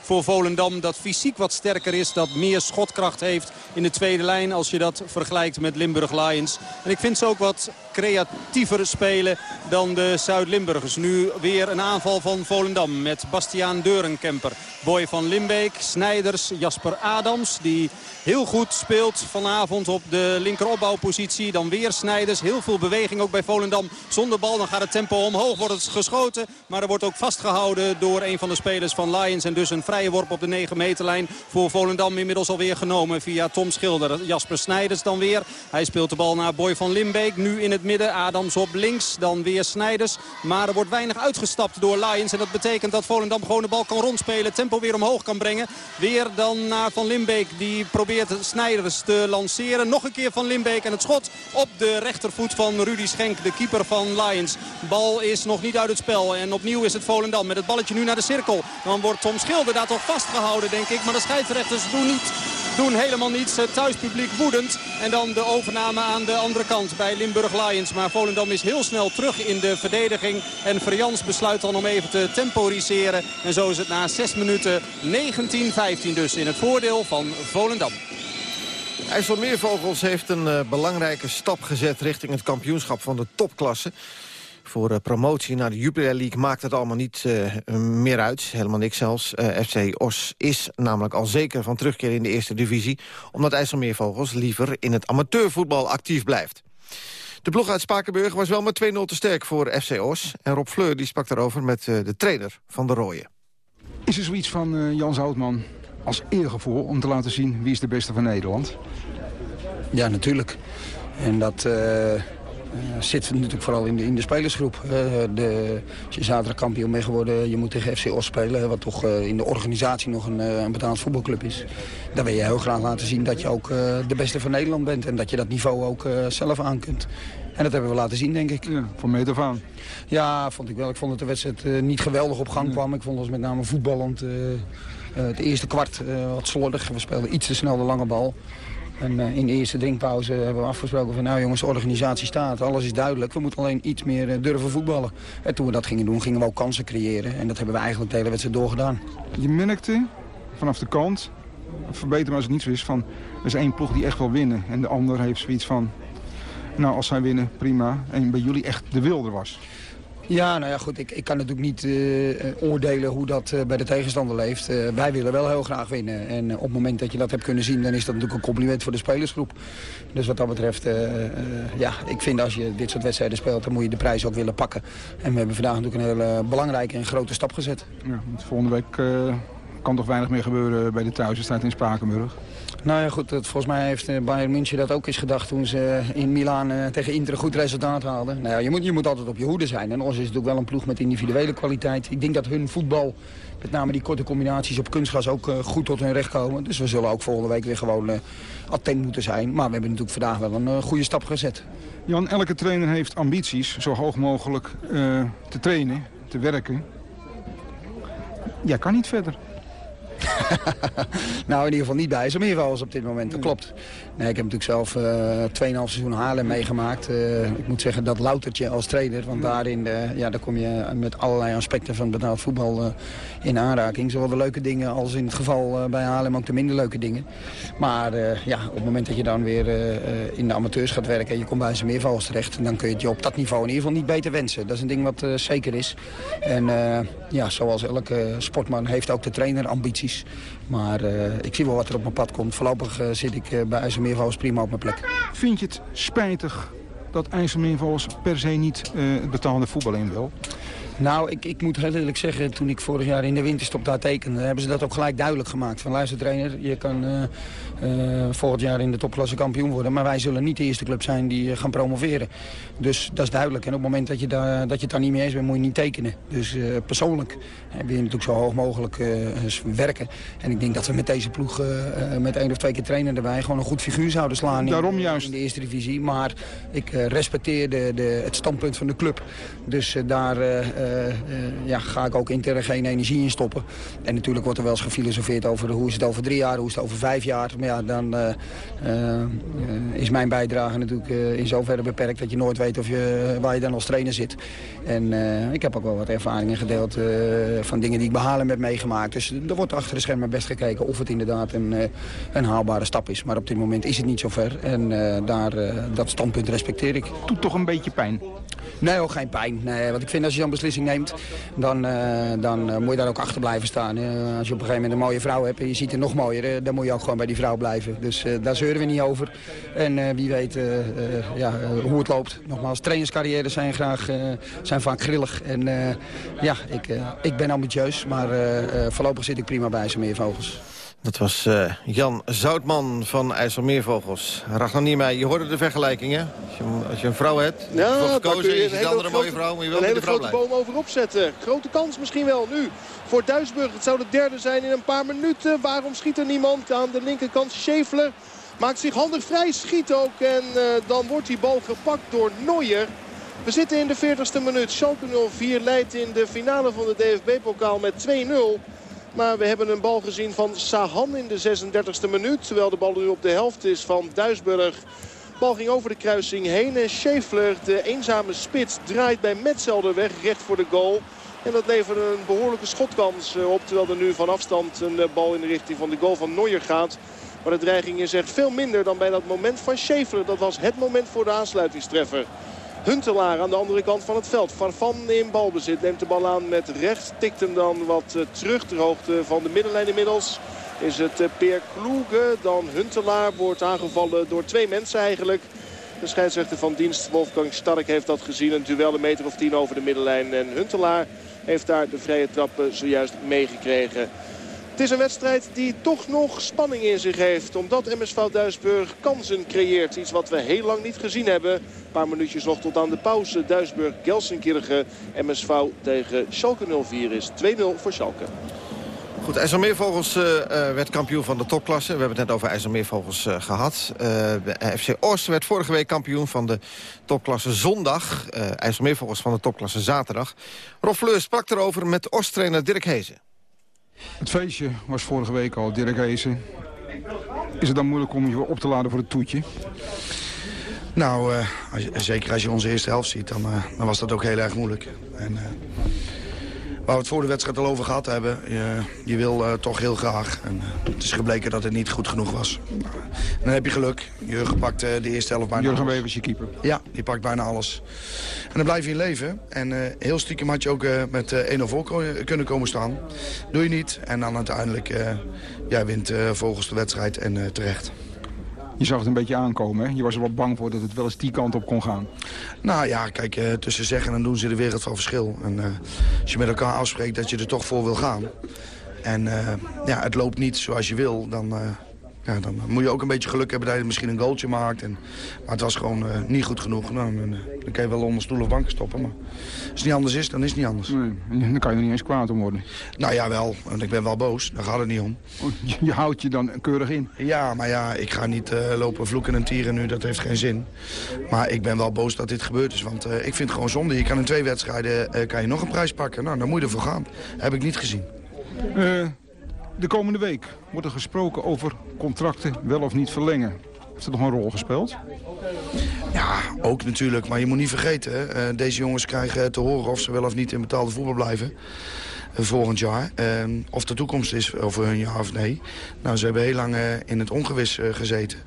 voor Volendam. Dat fysiek wat sterker is, dat meer schotkracht heeft in de tweede lijn als je dat vergelijkt met Limburg Lions. En ik vind ze ook wat creatiever spelen dan de Zuid-Limburgers. Nu weer een aanval van Volendam met Bastiaan Deurenkemper. Boy van Limbeek, Snijders, Jasper Adams die heel goed speelt vanavond op de linkeropbouwpositie. Dan weer Snijders, heel veel beweging ook bij Volendam. Zonder bal, dan gaat het tempo omhoog, wordt het geschoten. Maar er wordt ook vastgehouden door een van de spelers van Lions. En dus een vrije worp op de 9 meterlijn voor Volendam inmiddels alweer genomen via Tom Schilder. Jasper Snijders dan weer. Hij speelt de bal naar Boy van Limbeek. Nu in het midden, Adams op links, dan weer Snijders. Maar er wordt weinig uitgestapt door Lions. En dat betekent dat Volendam gewoon de bal kan rondspelen. Tempo weer omhoog kan brengen. Weer dan naar Van Limbeek. Die probeert Snijders te lanceren. Nog een keer Van Limbeek. En het schot op de rechtervoet van Rudy Schenk. De keeper van Lions. Bal is nog niet uit het spel. En opnieuw is het Volendam met het balletje nu naar de cirkel. Dan wordt Tom Schilder daar toch vastgehouden denk ik. Maar de scheidsrechters doen niet doen helemaal niets. Het thuispubliek woedend. En dan de overname aan de andere kant bij Limburg Lions. Maar Volendam is heel snel terug in de verdediging. En Verjans besluit dan om even te temporiseren. En zo is het na 6 minuten 19-15 dus in het voordeel van Volendam. IJsselmeervogels heeft een uh, belangrijke stap gezet richting het kampioenschap van de topklasse. Voor uh, promotie naar de Jupiler League maakt het allemaal niet uh, meer uit. Helemaal niks zelfs. FC Os is namelijk al zeker van terugkeer in de eerste divisie... omdat IJsselmeervogels liever in het amateurvoetbal actief blijft. De ploeg uit Spakenburg was wel met 2-0 te sterk voor FC Os. En Rob Fleur die sprak daarover met de trainer van de Rooien. Is er zoiets van Jan Zoutman als eergevoel om te laten zien wie is de beste van Nederland? Ja, natuurlijk. En dat uh, zit natuurlijk vooral in de, in de spelersgroep. Uh, de, als je zaterdag kampioen bent geworden, je moet tegen FC Os spelen... wat toch in de organisatie nog een, een betaald voetbalclub is. Dan wil je heel graag laten zien dat je ook de beste van Nederland bent... en dat je dat niveau ook zelf aan kunt. En dat hebben we laten zien, denk ik. Ja, van meet af aan. Ja, vond ik wel. Ik vond dat de wedstrijd niet geweldig op gang kwam. Ik vond ons met name voetballend... Uh, het eerste kwart wat slordig. We speelden iets te snel de lange bal. En in de eerste drinkpauze hebben we afgesproken van... nou jongens, de organisatie staat, alles is duidelijk. We moeten alleen iets meer durven voetballen. En toen we dat gingen doen, gingen we ook kansen creëren. En dat hebben we eigenlijk de hele wedstrijd doorgedaan. Je merkte vanaf de kant, verbeter me als het niet zo is... van er is één ploeg die echt wil winnen. En de ander heeft zoiets van... nou, als zij winnen, prima. En bij jullie echt de wilde was. Ja, nou ja, goed. Ik, ik kan natuurlijk niet uh, oordelen hoe dat uh, bij de tegenstander leeft. Uh, wij willen wel heel graag winnen. En op het moment dat je dat hebt kunnen zien, dan is dat natuurlijk een compliment voor de spelersgroep. Dus wat dat betreft, ja, ik vind als je dit soort wedstrijden speelt, dan moet je de prijs ook willen pakken. En we hebben vandaag natuurlijk een hele belangrijke en grote stap gezet. Ja, volgende week kan toch weinig meer gebeuren bij de thuiswedstrijd in Spakenburg? Nou ja, goed, volgens mij heeft eh, Bayern München dat ook eens gedacht toen ze in Milaan eh, tegen Inter een goed resultaat haalden. Nou je moet, je moet altijd op je hoede zijn. En ons is natuurlijk wel een ploeg met individuele kwaliteit. Ik denk dat hun voetbal, met name die korte combinaties op kunstgras, ook eh, goed tot hun recht komen. Dus we zullen ook volgende week weer gewoon eh, attent moeten zijn. Maar we hebben natuurlijk vandaag wel een eh, goede stap gezet. Jan, elke trainer heeft ambities zo hoog mogelijk eh, te trainen, te werken. Jij kan niet verder. Nou, in ieder geval niet bij IJsselmeervals op dit moment, dat klopt. Nee, ik heb natuurlijk zelf eh 2,5 seizoen Haarlem meegemaakt. Eh, ik moet zeggen dat loutertje als trainer, want daarin eh, ja, daar kom je met allerlei aspecten van betaald voetbal in aanraking. Zowel de leuke dingen als in het geval bij Haarlem ook de minder leuke dingen. Maar ja, op het moment dat je dan weer in de amateurs gaat werken en je komt bij IJsselmeervals terecht, dan kun je het je op dat niveau in ieder geval niet beter wensen. Dat is een ding wat zeker is. En ja, zoals elke sportman heeft ook de trainer ambities. Maar eh, ik zie wel wat er op mijn pad komt. Voorlopig eh, zit ik eh, bij IJsselmeervals prima op mijn plek. Vind je het spijtig dat IJsselmeervals per se niet het betaalde voetbal in wil? Nou, ik, ik moet heel eerlijk zeggen, toen ik vorig jaar in de winterstop daar tekende... hebben ze dat ook gelijk duidelijk gemaakt. Van luister trainer, je kan eh, volgend jaar in de topklasse kampioen worden... maar wij zullen niet de eerste club zijn die eh, gaan promoveren. Dus dat is duidelijk. En op het moment dat je, daar, dat je het daar niet mee eens bent, moet je niet tekenen. Dus persoonlijk wil je natuurlijk zo hoog mogelijk werken. En ik denk dat we met deze ploeg, met één of twee keer trainer erbij... gewoon een goed figuur zouden slaan in, Daarom juist. in de eerste divisie. Maar ik respecteer de, de, het standpunt van de club. Dus daar ja, ga ik ook intern geen energie in stoppen. En natuurlijk wordt er wel eens gefilosofeerd over hoe is het over drie jaar, hoe is het over vijf jaar. Maar ja, dan eh, eh, is mijn bijdrage natuurlijk eh, in zoverre beperkt dat je nooit weet of je, waar je dan als trainer zit. En eh, ik heb ook wel wat ervaringen gedeeld eh, van dingen die ik behalen heb meegemaakt. Dus er wordt achter de schermen best gekeken of het inderdaad een, eh, een haalbare stap is. Maar op dit moment is het niet zover. En eh, daar, eh, dat standpunt respecteer ik. Doet toch een beetje pijn? Nee, ook geen pijn. Nee, want ik vind als je zo'n beslissing neemt, dan, eh, dan eh, moet je daar ook achter blijven staan. Als je op een gegeven moment een mooie vrouw hebt en je ziet er nog mooier, eh, dan moet je ook gewoon bij die vrouw blijven. Dus daar zeuren we niet over. En wie weet ja, hoe het loopt. Nogmaals, trainerscarrières zijn, graag, zijn vaak grillig. En ja, ik, ik ben ambitieus, maar voorlopig zit ik prima bij ze meervogels. Dat was eh, Jan Zoutman van IJsselmeervogels. Ragnar Niemeyer, je hoorde de vergelijking, hè? Als je, als je een vrouw hebt, ja, kun gekozen, je je een andere mooie vrouw, moet je wel Een hele grote boom overop zetten. Grote kans misschien wel nu voor Duisburg. Het zou de derde zijn in een paar minuten. Waarom schiet er niemand aan de linkerkant? Schäfler maakt zich handig vrij, schiet ook. En eh, dan wordt die bal gepakt door Neuer. We zitten in de 40ste minuut. Schalke 04 leidt in de finale van de DFB-pokaal met 2-0. Maar we hebben een bal gezien van Sahan in de 36e minuut. Terwijl de bal nu op de helft is van Duisburg. Bal ging over de kruising heen. En de eenzame spits, draait bij Metzelder weg. Recht voor de goal. En dat levert een behoorlijke schotkans eh, op. Terwijl er nu van afstand een eh, bal in de richting van de goal van Neuer gaat. Maar de dreiging is echt veel minder dan bij dat moment van Schäfler. Dat was het moment voor de aansluitingstreffer. Huntelaar aan de andere kant van het veld. Farfan in balbezit. Neemt de bal aan met rechts. Tikt hem dan wat eh, terug ter hoogte van de middenlijn inmiddels. Is het eh, Peer Kloege. Dan Huntelaar wordt aangevallen door twee mensen eigenlijk. De scheidsrechter van dienst Wolfgang Stark heeft dat gezien. Een duel een meter of tien over de middenlijn. En Huntelaar heeft daar de vrije trap eh, zojuist meegekregen. Het is een wedstrijd die toch nog spanning in zich heeft. Omdat MSV Duisburg kansen creëert. Iets wat we heel lang niet gezien hebben. Een paar minuutjes nog tot aan de pauze. Duisburg-Gelsenkirchen. MSV tegen Schalke 04 is 2-0 voor Schalke. Goed, IJsselmeervogels eh, werd kampioen van de topklasse. We hebben het net over IJsselmeervogels eh, gehad. Eh, FC Oost werd vorige week kampioen van de topklasse zondag. IJsselmeervogels van de topklasse zaterdag. Rob Fleur sprak erover met Oost-trainer Dirk Hezen. Het feestje was vorige week al, Dirk Heesen. Is het dan moeilijk om je op te laden voor het toetje? Nou, eh, als zeker als je onze eerste helft ziet, dan, eh, was dat ook heel erg moeilijk. En, eh, waar we het voor de wedstrijd al over gehad hebben, je, je wil eh, toch heel graag. En, eh, het is gebleken dat het niet goed genoeg was. Dan heb je geluk. Jurgen pakt eh, de eerste helft bijna Jurgen alles. Wevers, je keeper. Ja, die pakt bijna alles. En dan blijf je in leven. En heel stiekem had je ook met eh 1-0 voor kunnen komen staan. Doe je niet. En dan uiteindelijk ja, wint volgens de wedstrijd en terecht. Je zag het een beetje aankomen, hè? Je was er wel bang voor dat het wel eens die kant op kon gaan. Nou ja, kijk, eh, tussen zeggen en doen ze de wereld van verschil. En eh, als je met elkaar afspreekt dat je er toch voor wil gaan... En eh, ja, het loopt niet zoals je wil, dan, ja, dan moet je ook een beetje geluk hebben dat je misschien een goaltje maakt. En, maar het was gewoon eh, niet goed genoeg. Nou, dan, eh, dan kan je wel onder stoel of banken stoppen. Maar als het niet anders is, dan is het niet anders. Nee, dan kan je er niet eens kwaad om worden. Nou ja, wel. Want ik ben wel boos. Daar gaat het niet om. Oh, je, je houdt je dan keurig in. Ja, maar ja, ik ga niet eh, lopen vloeken en tieren nu. Dat heeft geen zin. Maar ik ben wel boos dat dit gebeurd is. Want ik vind het gewoon zonde. Je kan in twee wedstrijden kan je nog een prijs pakken. Nou, dan moet je ervoor gaan. Heb ik niet gezien. De komende week wordt er gesproken over contracten wel of niet verlengen. Heeft dat nog een rol gespeeld? Ja, ook natuurlijk. Maar je moet niet vergeten, hè, eh, deze jongens krijgen te horen of ze wel of niet in betaalde voetbal blijven. eh, Volgend jaar. Eh, of de toekomst is over hun ja of nee. Nou, ze hebben heel lang eh, in het ongewis gezeten.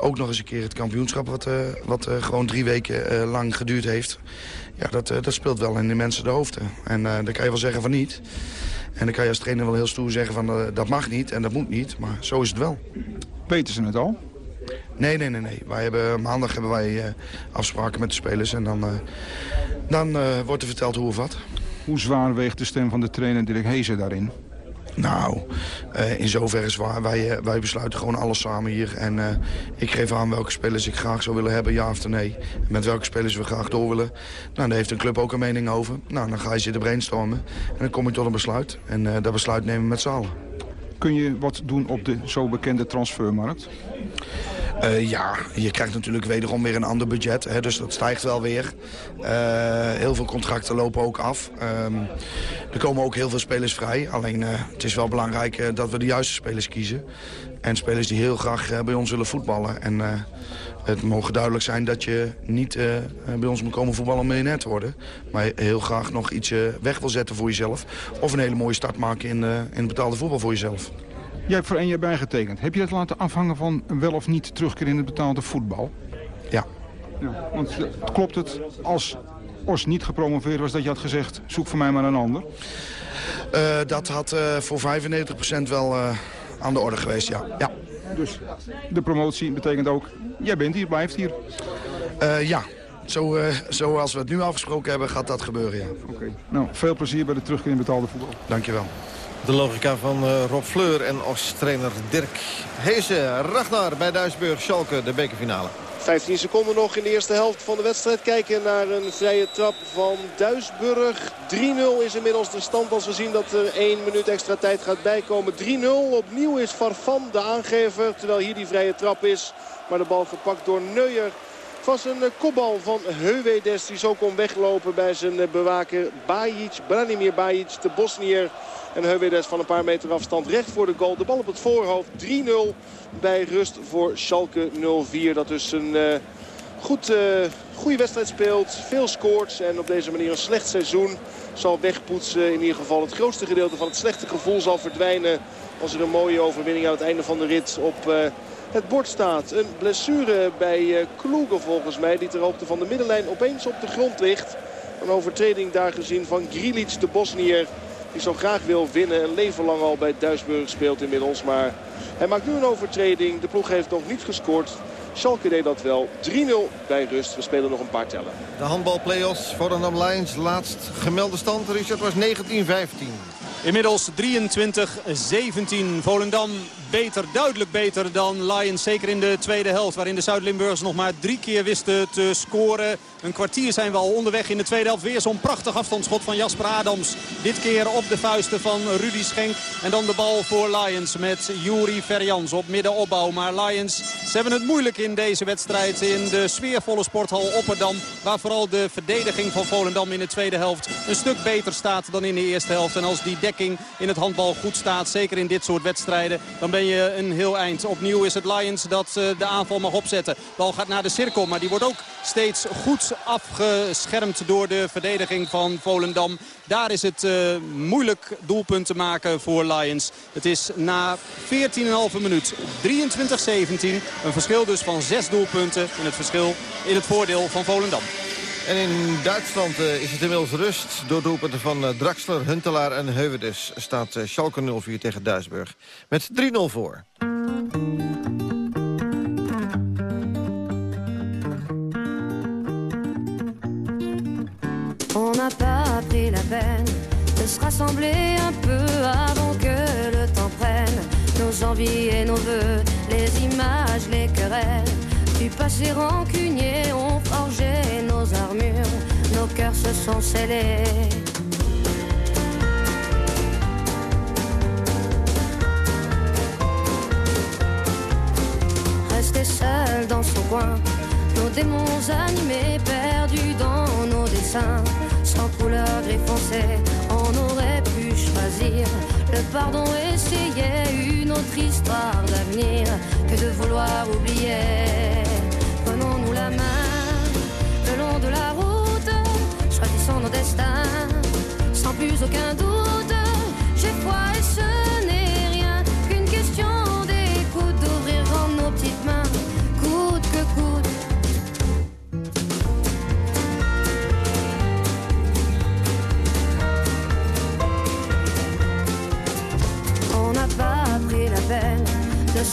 Ook nog eens een keer het kampioenschap wat, wat gewoon drie weken lang geduurd heeft. Ja, dat, dat speelt wel in de mensen de hoofden. En dan kan je wel zeggen van niet. En dan kan je als trainer wel heel stoer zeggen van eh, dat mag niet en dat moet niet. Maar zo is het wel. Weten ze het al? Nee, nee, nee. nee. Wij hebben, maandag hebben wij eh, afspraken met de spelers. En dan, eh, dan eh, wordt er verteld hoe of wat. Hoe zwaar weegt de stem van de trainer Dirk Hezen daarin? Nou, eh, in zoverre zwaar. Wij, eh, wij besluiten gewoon alles samen hier. En eh, ik geef aan welke spelers ik graag zou willen hebben, ja of nee. En met welke spelers we graag door willen. Nou, daar heeft een club ook een mening over. Nou, dan ga je zitten brainstormen. En dan kom je tot een besluit. En dat besluit nemen we met z'n allen. Kun je wat doen op de zo bekende transfermarkt? Eh, ja, je krijgt natuurlijk wederom weer een ander budget. Hè, dus dat stijgt wel weer. Eh, heel veel contracten lopen ook af. Ehm, er komen ook heel veel spelers vrij. Alleen eh, het is wel belangrijk dat we de juiste spelers kiezen. En spelers die heel graag bij ons willen voetballen. En het mogen duidelijk zijn dat je niet bij ons moet komen voetballen om miljonair te worden. Maar heel graag nog iets weg wil zetten voor jezelf. Of een hele mooie start maken in, in het betaalde voetbal voor jezelf. Jij hebt voor één jaar bijgetekend. Heb je dat laten afhangen van wel of niet terugkeer in het betaalde voetbal? Ja. ja want eh, klopt het als Os niet gepromoveerd was dat je had gezegd... zoek voor mij maar een ander? Eh, dat had eh, voor 95% wel aan de orde geweest, ja. ja. Dus de promotie betekent ook, jij bent hier, blijft hier. Ja, Zo, zoals we het nu afgesproken hebben, gaat dat gebeuren, ja. Oké. Nou, veel plezier bij de terugkeer in betaalde voetbal. Dankjewel. De logica van eh, Rob Fleur en Os-trainer Dirk Heesen. Ragnar bij Duisburg, Schalke, de bekerfinale. 15 seconden nog in de eerste helft van de wedstrijd. Kijken naar een vrije trap van Duisburg. 3-0 is inmiddels de stand als we zien dat er 1 minuut extra tijd gaat bijkomen. 3-0. Opnieuw is Farfan de aangever. Terwijl hier die vrije trap is. Maar de bal gepakt door Neuer. Was een eh, kopbal van Heuwedes die zo kon weglopen bij zijn eh, bewaker Bajic. Branimir Bajic, de Bosnier. En Heuwedes van een paar meter afstand recht voor de goal. De bal op het voorhoofd. 3-0 bij rust voor Schalke 04. Dat dus een eh, goed, goede wedstrijd speelt. Veel scoort. En op deze manier een slecht seizoen zal wegpoetsen. In ieder geval het grootste gedeelte van het slechte gevoel zal verdwijnen. Als er een mooie overwinning aan het einde van de rit op... het bord staat. Een blessure bij eh, Kloegen volgens mij. Die ter hoogte van de middenlijn opeens op de grond ligt. Een overtreding daar gezien van Grilic, de Bosnier. Die zo graag wil winnen. Een leven lang al bij Duisburg speelt inmiddels. Maar hij maakt nu een overtreding. De ploeg heeft nog niet gescoord. Schalke deed dat wel. 3-0 bij rust. We spelen nog een paar tellen. De handbalplayoffs, Volendam Lions, laatst gemelde stand. Richard was 19-15. Inmiddels 23-17. Volendam beter, duidelijk beter dan Lions. Zeker in de tweede helft waarin de Zuid-Limburgers nog maar drie keer wisten te scoren. Een kwartier zijn we al onderweg in de tweede helft. Weer zo'n prachtig afstandsschot van Jasper Adams. Dit keer op de vuisten van Rudy Schenk. En dan de bal voor Lions met Juri Verjans op middenopbouw. Maar Lions, ze hebben het moeilijk in deze wedstrijd in de sfeervolle sporthal Opperdam. Waar vooral de verdediging van Volendam in de tweede helft een stuk beter staat dan in de eerste helft. En als die dekking in het handbal goed staat, zeker in dit soort wedstrijden, dan ben je een heel eind. Opnieuw is het Lions dat eh, de aanval mag opzetten. Bal gaat naar de cirkel, maar die wordt ook steeds goed afgeschermd door de verdediging van Volendam. Daar is het eh, moeilijk doelpunt te maken voor Lions. Het is na 14,5 minuut 23-17. Een verschil dus van zes doelpunten in het verschil in het voordeel van Volendam. En in Duitsland eh, is het inmiddels rust. Door doelpunten van eh, Draxler, Huntelaar en Heuvedes staat Schalke 04 tegen Duisburg. Met 3-0 voor. Se rassembler un peu avant que nos envies et nos voeux, les images, les querelles. Du passé rancunier ont forgé nos armures, nos cœurs se sont scellés. Rester seul dans son coin, nos démons animés, perdus dans nos dessins, sans couleur gris foncé, on aurait pu choisir le pardon, essayer une autre histoire d'avenir que de vouloir oublier. Prenons-nous la main le long de la route, choisissons nos destins, sans plus aucun doute.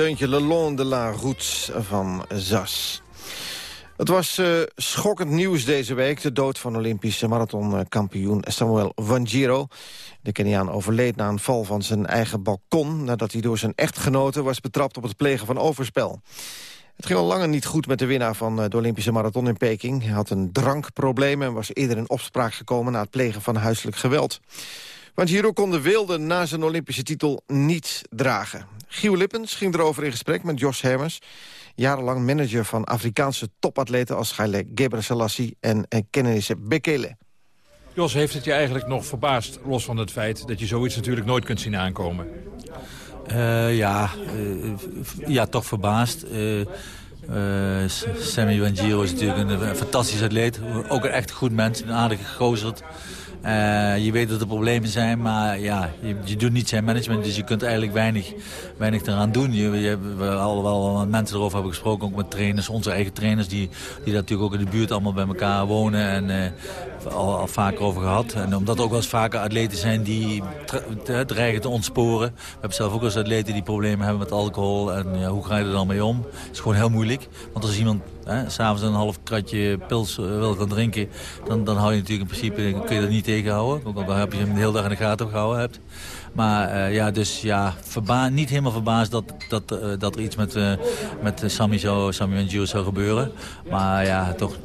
Deuntje Le Long de la Route van Zas. Het was eh, schokkend nieuws deze week. De dood van Olympische marathonkampioen Samuel Wanjiro. De Keniaan overleed na een val van zijn eigen balkon... nadat hij door zijn echtgenote was betrapt op het plegen van overspel. Het ging al langer niet goed met de winnaar van eh, de Olympische marathon in Peking. Hij had een drankprobleem en was eerder in opspraak gekomen... na het plegen van huiselijk geweld. Want Giro kon de wilde na zijn Olympische titel niet dragen. Giel Lippens ging erover in gesprek met Jos Hermers... jarenlang manager van Afrikaanse topatleten... als Haile Gebrselassie en eh, Kenenise Bekele. Jos, heeft het je eigenlijk nog verbaasd, los van het feit... dat je zoiets natuurlijk nooit kunt zien aankomen? Eh, ja, eh, ja, toch verbaasd. Eh, eh, Sammy Wanjiro is natuurlijk een, een fantastisch atleet. Ook een echt goed mens, een aardige gozerd. Eh, je weet dat er problemen zijn, maar ja, je, je doet niet zijn management, dus je kunt eigenlijk weinig, weinig eraan doen. Je, je, al wel wat mensen erover hebben gesproken, ook met trainers, onze eigen trainers, die, die natuurlijk ook in de buurt allemaal bij elkaar wonen en eh, al, al vaker over gehad. En omdat er ook wel eens vaker atleten zijn die dreigen te ontsporen. We hebben zelf ook eens atleten die problemen hebben met alcohol en ja, hoe ga je er dan mee om? Het is gewoon heel moeilijk, want als iemand s'avonds een half kratje pils eh, wil gaan drinken... Dan, dan hou je natuurlijk in principe, kun je dat niet tegenhouden. Ook al heb je hem de hele dag in de gaten gehouden hebt. Maar eh, ja, dus ja, verba niet helemaal verbaasd dat, dat, eh, dat er iets met, eh met Sammy, zou, Sammy en Gio zou gebeuren. Maar ja, toch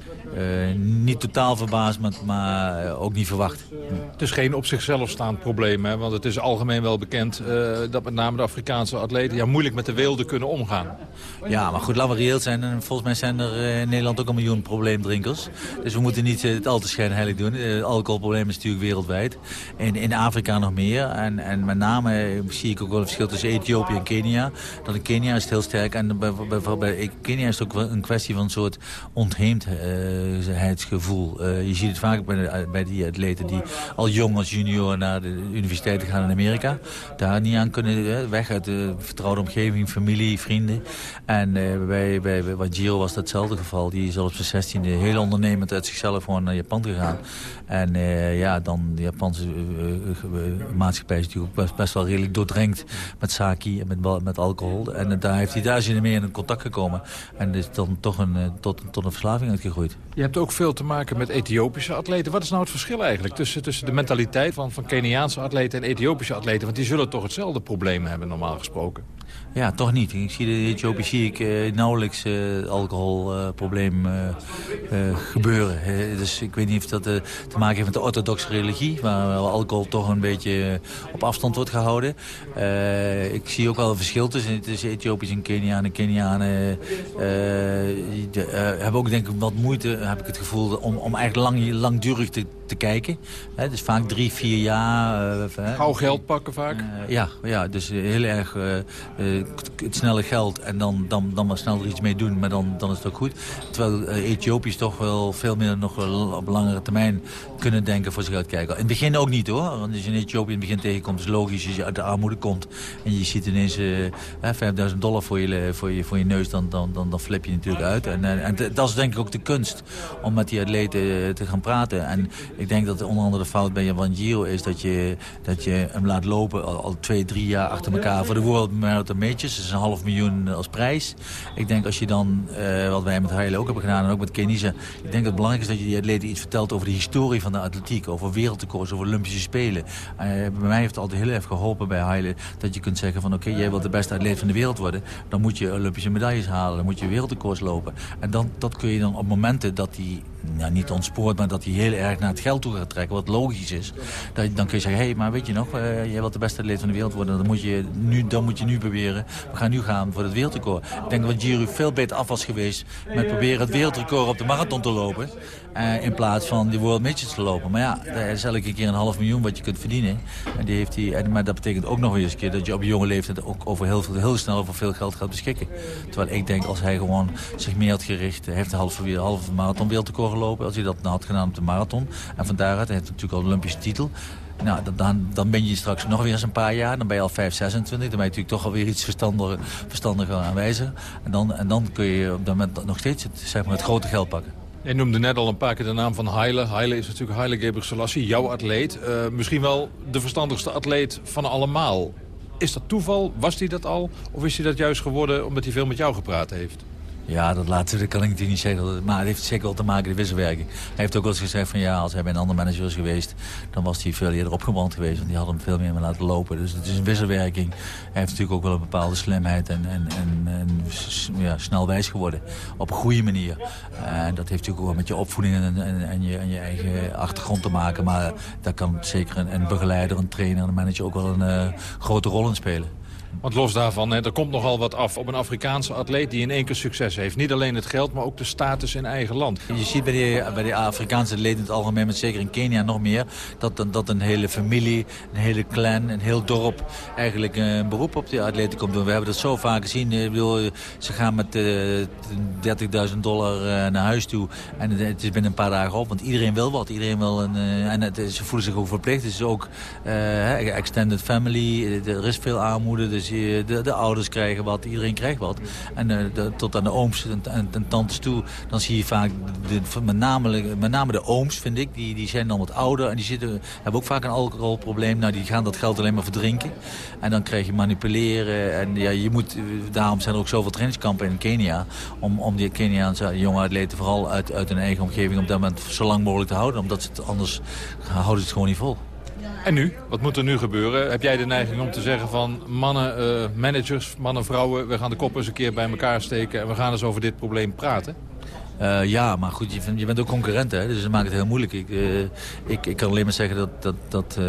niet totaal verbaasd, maar, maar ook niet verwacht. Het is geen op zichzelf staand probleem, hè? want het is algemeen wel bekend... eh, dat met name de Afrikaanse atleten ja, moeilijk met de weelde kunnen omgaan. Ja, maar goed, laten we reëel zijn. En volgens mij zijn er eh, in Nederland ook een miljoen probleemdrinkers. Dus we moeten niet eh, het al te schijnheilig doen. Het alcoholprobleem is natuurlijk wereldwijd. In, in Afrika nog meer. En, en met name eh, zie ik ook wel een verschil tussen Ethiopië en Kenia. Dat in Kenia is het heel sterk. En bij, bij, Kenia is het ook een kwestie van een soort ontheemdheidsgevoel. Eh, je ziet het vaak bij, bij die atleten die al jong als junior naar de universiteit gaan in Amerika. Daar niet aan kunnen, eh, weg uit de vertrouwde omgeving, familie, vrienden. En eh, bij, bij, bij Wanjiro was dat hetzelfde geval. Die is al op zijn zestiende heel ondernemend uit zichzelf gewoon naar Japan gegaan. En ja, dan de Japanse maatschappij is natuurlijk best, best wel redelijk doordrenkt met sake en met, met alcohol. En daar heeft hij daar zijn mee in contact gekomen. En is dan toch een, tot, tot een verslaving uitgegroeid. Je hebt ook veel te maken met Ethiopische atleten. Wat is nou het verschil eigenlijk tussen, tussen de mentaliteit van, van Keniaanse atleten en Ethiopische atleten? Want die zullen toch hetzelfde probleem hebben normaal gesproken. Ja, toch niet. Ik zie in Ethiopië zie ik eh, nauwelijks het alcoholprobleem eh, gebeuren. Dus ik weet niet of dat te maken heeft met de orthodoxe religie... waar alcohol toch een beetje op afstand wordt gehouden. Eh, ik zie ook wel een verschil tussen, tussen Ethiopiërs en Kenianen. Kenianen hebben ook denk ik wat moeite, heb ik het gevoel... om, om eigenlijk lang, langdurig te, te kijken. Dus vaak drie, vier jaar. Gauw geld pakken vaak. Ja, ja, dus heel erg het snelle geld en dan, dan, dan maar snel er iets mee doen, maar dan, dan is het ook goed. Terwijl eh, Ethiopiërs toch wel veel meer nog op langere termijn kunnen denken voor zich uitkijken. In het begin ook niet hoor, want als je in Ethiopië in het begin tegenkomt, is logisch als je uit de armoede komt en je ziet ineens eh, hè, 5000 dollar voor je, voor je, voor je neus, dan, dan, dan, dan flip je natuurlijk uit. En, en, en dat is denk ik ook de kunst om met die atleten eh, te gaan praten. En ik denk dat onder andere de fout bij Jan Giro is dat je, dat je hem laat lopen al, al twee, drie jaar achter elkaar voor de World Marathon Majors. Dat is een half miljoen als prijs. Ik denk als je dan, eh, wat wij met Heile ook hebben gedaan en ook met Kenisa, ik denk dat het belangrijk is dat je die atleten iets vertelt over de historie van de atletiek, over wereldrecords, over Olympische Spelen. Eh, bij mij heeft het altijd heel erg geholpen bij Heile dat je kunt zeggen van oké, jij wilt de beste atleet van de wereld worden, dan moet je Olympische medailles halen, dan moet je wereldrecords lopen. En dan, dat kun je dan op momenten dat die nou, niet ontspoort, maar dat hij heel erg naar het geld toe gaat trekken, wat logisch is. Dat, dan kun je zeggen, hé, hey, maar weet je nog, eh, jij wilt de beste atleet van de wereld worden, dan moet, je nu, dan moet je nu proberen. We gaan nu gaan voor het wereldrecord. Ik denk dat Giro veel beter af was geweest met proberen het wereldrecord op de marathon te lopen, eh, in plaats van die World Majors te lopen. Maar ja, dat is elke keer een half miljoen wat je kunt verdienen. En die heeft hij, maar dat betekent ook nog eens een keer dat je op jonge leeftijd ook over heel, veel, heel snel over veel geld gaat beschikken. Terwijl ik denk, als hij gewoon zich meer had gericht, heeft een halve, halve marathon wereldrecord gelopen, als hij dat had gedaan op de marathon. En van daaruit, hij heeft natuurlijk al Olympische titel. Nou, dan- dan, dan ben je straks nog weer eens een paar jaar. Dan ben je al 5, 26. Dan ben je natuurlijk toch alweer iets verstandiger, verstandiger aanwijzen. En dan, en dan kun je op dat moment nog steeds het, zeg maar, het grote geld pakken. Je noemde net al een paar keer de naam van Haile. Haile is natuurlijk Haile Gebrselassie, jouw atleet. Eh, misschien wel de verstandigste atleet van allemaal. Is dat toeval? Was hij dat al? Of is hij dat juist geworden omdat hij veel met jou gepraat heeft? Ja, dat laatste kan ik natuurlijk niet zeggen. Maar het heeft zeker wel te maken met de wisselwerking. Hij heeft ook wel eens gezegd van ja, als hij bij een andere manager was geweest... dan was hij veel eerder opgebrand geweest. Want die had hem veel meer laten lopen. Dus het is een wisselwerking. Hij heeft natuurlijk ook wel een bepaalde slimheid en, en, en, ja, snel wijs geworden. Op een goede manier. En dat heeft natuurlijk ook wel met je opvoeding en, en, je, en je eigen achtergrond te maken. Maar daar kan zeker een, begeleider, een trainer en een manager ook wel een eh, grote rol in spelen. Want los daarvan, hè, er komt nogal wat af op een Afrikaanse atleet die in één keer succes heeft. Niet alleen het geld, maar ook de status in eigen land. Je ziet bij de, bij de Afrikaanse leden in het algemeen, maar zeker in Kenia nog meer... Dat, dat een hele familie, een hele clan, een heel dorp... eigenlijk eh, een beroep op die atleten komt doen. We hebben dat zo vaak gezien. Ik ze gaan met eh 30.000 dollar eh, naar huis toe. En het, is binnen een paar dagen op, want iedereen wil wat. Iedereen wil een, eh, en het, ze voelen zich ook verplicht. Het is ook eh, extended family. Er is veel armoede, dus je- de, de ouders krijgen wat. Iedereen krijgt wat. En eh, de- tot aan de ooms en, en, en tantes toe, dan zie je vaak... De, met, name, met name de ooms, vind ik, die, die zijn dan wat ouder. En die zitten, hebben ook vaak een alcoholprobleem. Nou, die gaan dat geld alleen maar verdrinken. En dan krijg je manipuleren. En ja, je moet, daarom zijn er ook zoveel trainingskampen in Kenia. Om, om die Keniaanse jonge atleten vooral uit, uit hun eigen omgeving... op dat moment zo lang mogelijk te houden. Omdat ze het anders houden ze het gewoon niet vol. En nu? Wat moet er nu gebeuren? Heb jij de neiging om te zeggen van mannen, eh, managers, mannen, vrouwen... we gaan de koppen eens een keer bij elkaar steken... en we gaan eens over dit probleem praten? Eh, ja, maar goed, je, bent ook concurrent, hè, dus dat maakt het heel moeilijk. Ik, eh, ik, ik kan alleen maar zeggen dat, dat, dat,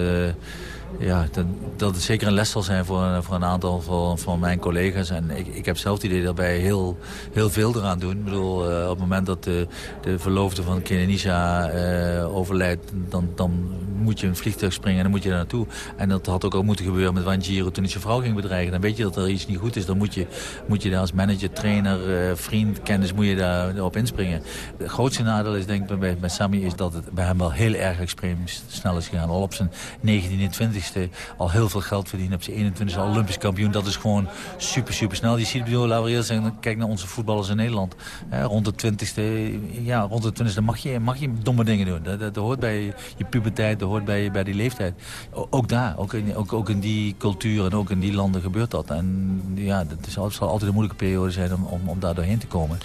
ja, dat, dat het zeker een les zal zijn voor, voor een aantal van, van mijn collega's. En ik, ik heb zelf het idee dat wij heel, heel veel eraan doen. Ik bedoel, eh, op het moment dat de, de verloofde van Kenanisha eh overlijdt... Dan, dan moet je een vliegtuig springen en dan moet je daar naartoe. En dat had ook al moeten gebeuren met Wanjiro toen hij zijn vrouw ging bedreigen. Dan weet je dat er iets niet goed is. Dan moet je, moet je daar als manager, trainer, eh, vriend, kennis... moet je daar op inspringen. Het grootste nadeel is denk ik bij, bij Sammy... is dat het bij hem wel heel erg extreem snel is gegaan. Al op zijn 19e, 20e al heel veel geld verdienen. Op zijn 21e al Olympisch kampioen. Dat is gewoon super, super snel. Je ziet, bedoel, laten we zeggen, kijk naar onze voetballers in Nederland. Rond de 20e, ja, rond de 20e mag je, mag je domme dingen doen. Dat, dat, hoort bij je puberteit, dat hoort bij, bij die leeftijd. Ook daar, ook in, ook, ook in die cultuur en ook in die landen gebeurt dat. En ja, het zal altijd een moeilijke periode zijn om, om, om daar doorheen te komen.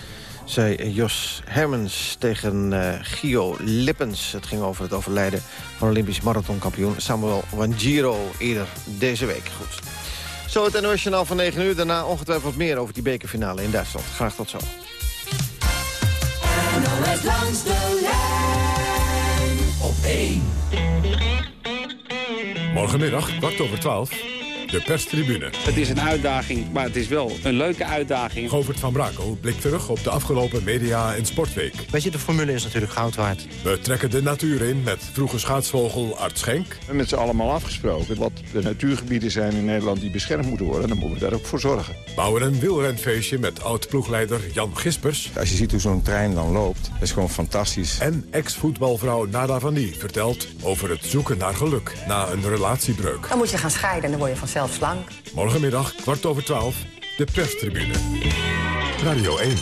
Zei Jos Hermens tegen eh, Gio Lippens. Het ging over het overlijden van Olympisch marathonkampioen Samuel Wanjiro eerder deze week. Goed. Zo het NOS Journaal van 9 uur. Daarna ongetwijfeld meer over die bekerfinale in Duitsland. Graag tot zo. NOS langs de lijn op 1. Morgenmiddag, kwart over twaalf, de perstribune. Het is een uitdaging, maar het is wel een leuke uitdaging. Govert van Brakel blikt terug op de afgelopen media- en sportweek. Weet je, de formule is natuurlijk goud waard. We trekken de natuur in met vroege schaatsvogel Art Schenk. We hebben met z'n allemaal afgesproken wat de natuurgebieden zijn in Nederland die beschermd moeten worden. Dan moeten we daar ook voor zorgen. Bouwen een wielrenfeestje met oud-ploegleider Jan Gispers. Als je ziet hoe zo'n trein dan loopt, dat is gewoon fantastisch. En ex-voetbalvrouw Nada van Die vertelt over het zoeken naar geluk na een relatiebreuk. Dan moet je gaan scheiden en dan word je vanzelf slank. Morgenmiddag, kwart over twaalf, de perstribune. Radio 1.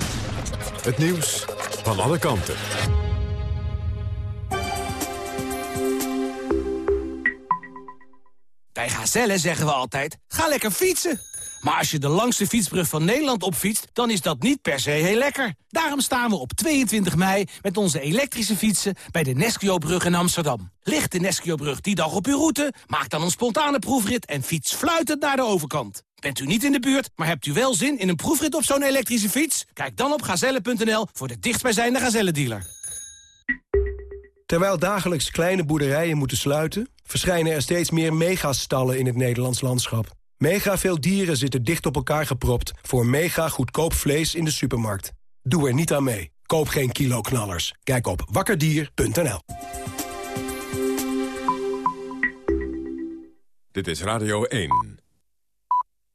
Het nieuws van alle kanten. Bij Gazelle zeggen we altijd, ga lekker fietsen. Maar als je de langste fietsbrug van Nederland opfietst, dan is dat niet per se heel lekker. Daarom staan we op 22 mei met onze elektrische fietsen bij de Nesquio-brug in Amsterdam. Ligt de Nesquio-brug die dag op uw route? Maak dan een spontane proefrit en fiets fluitend naar de overkant. Bent u niet in de buurt, maar hebt u wel zin in een proefrit op zo'n elektrische fiets? Kijk dan op gazelle.nl voor de dichtstbijzijnde Gazelle-dealer. Terwijl dagelijks kleine boerderijen moeten sluiten... verschijnen er steeds meer megastallen in het Nederlands landschap. Mega veel dieren zitten dicht op elkaar gepropt... voor mega goedkoop vlees in de supermarkt. Doe er niet aan mee. Koop geen kiloknallers. Kijk op wakkerdier.nl. Dit is Radio 1.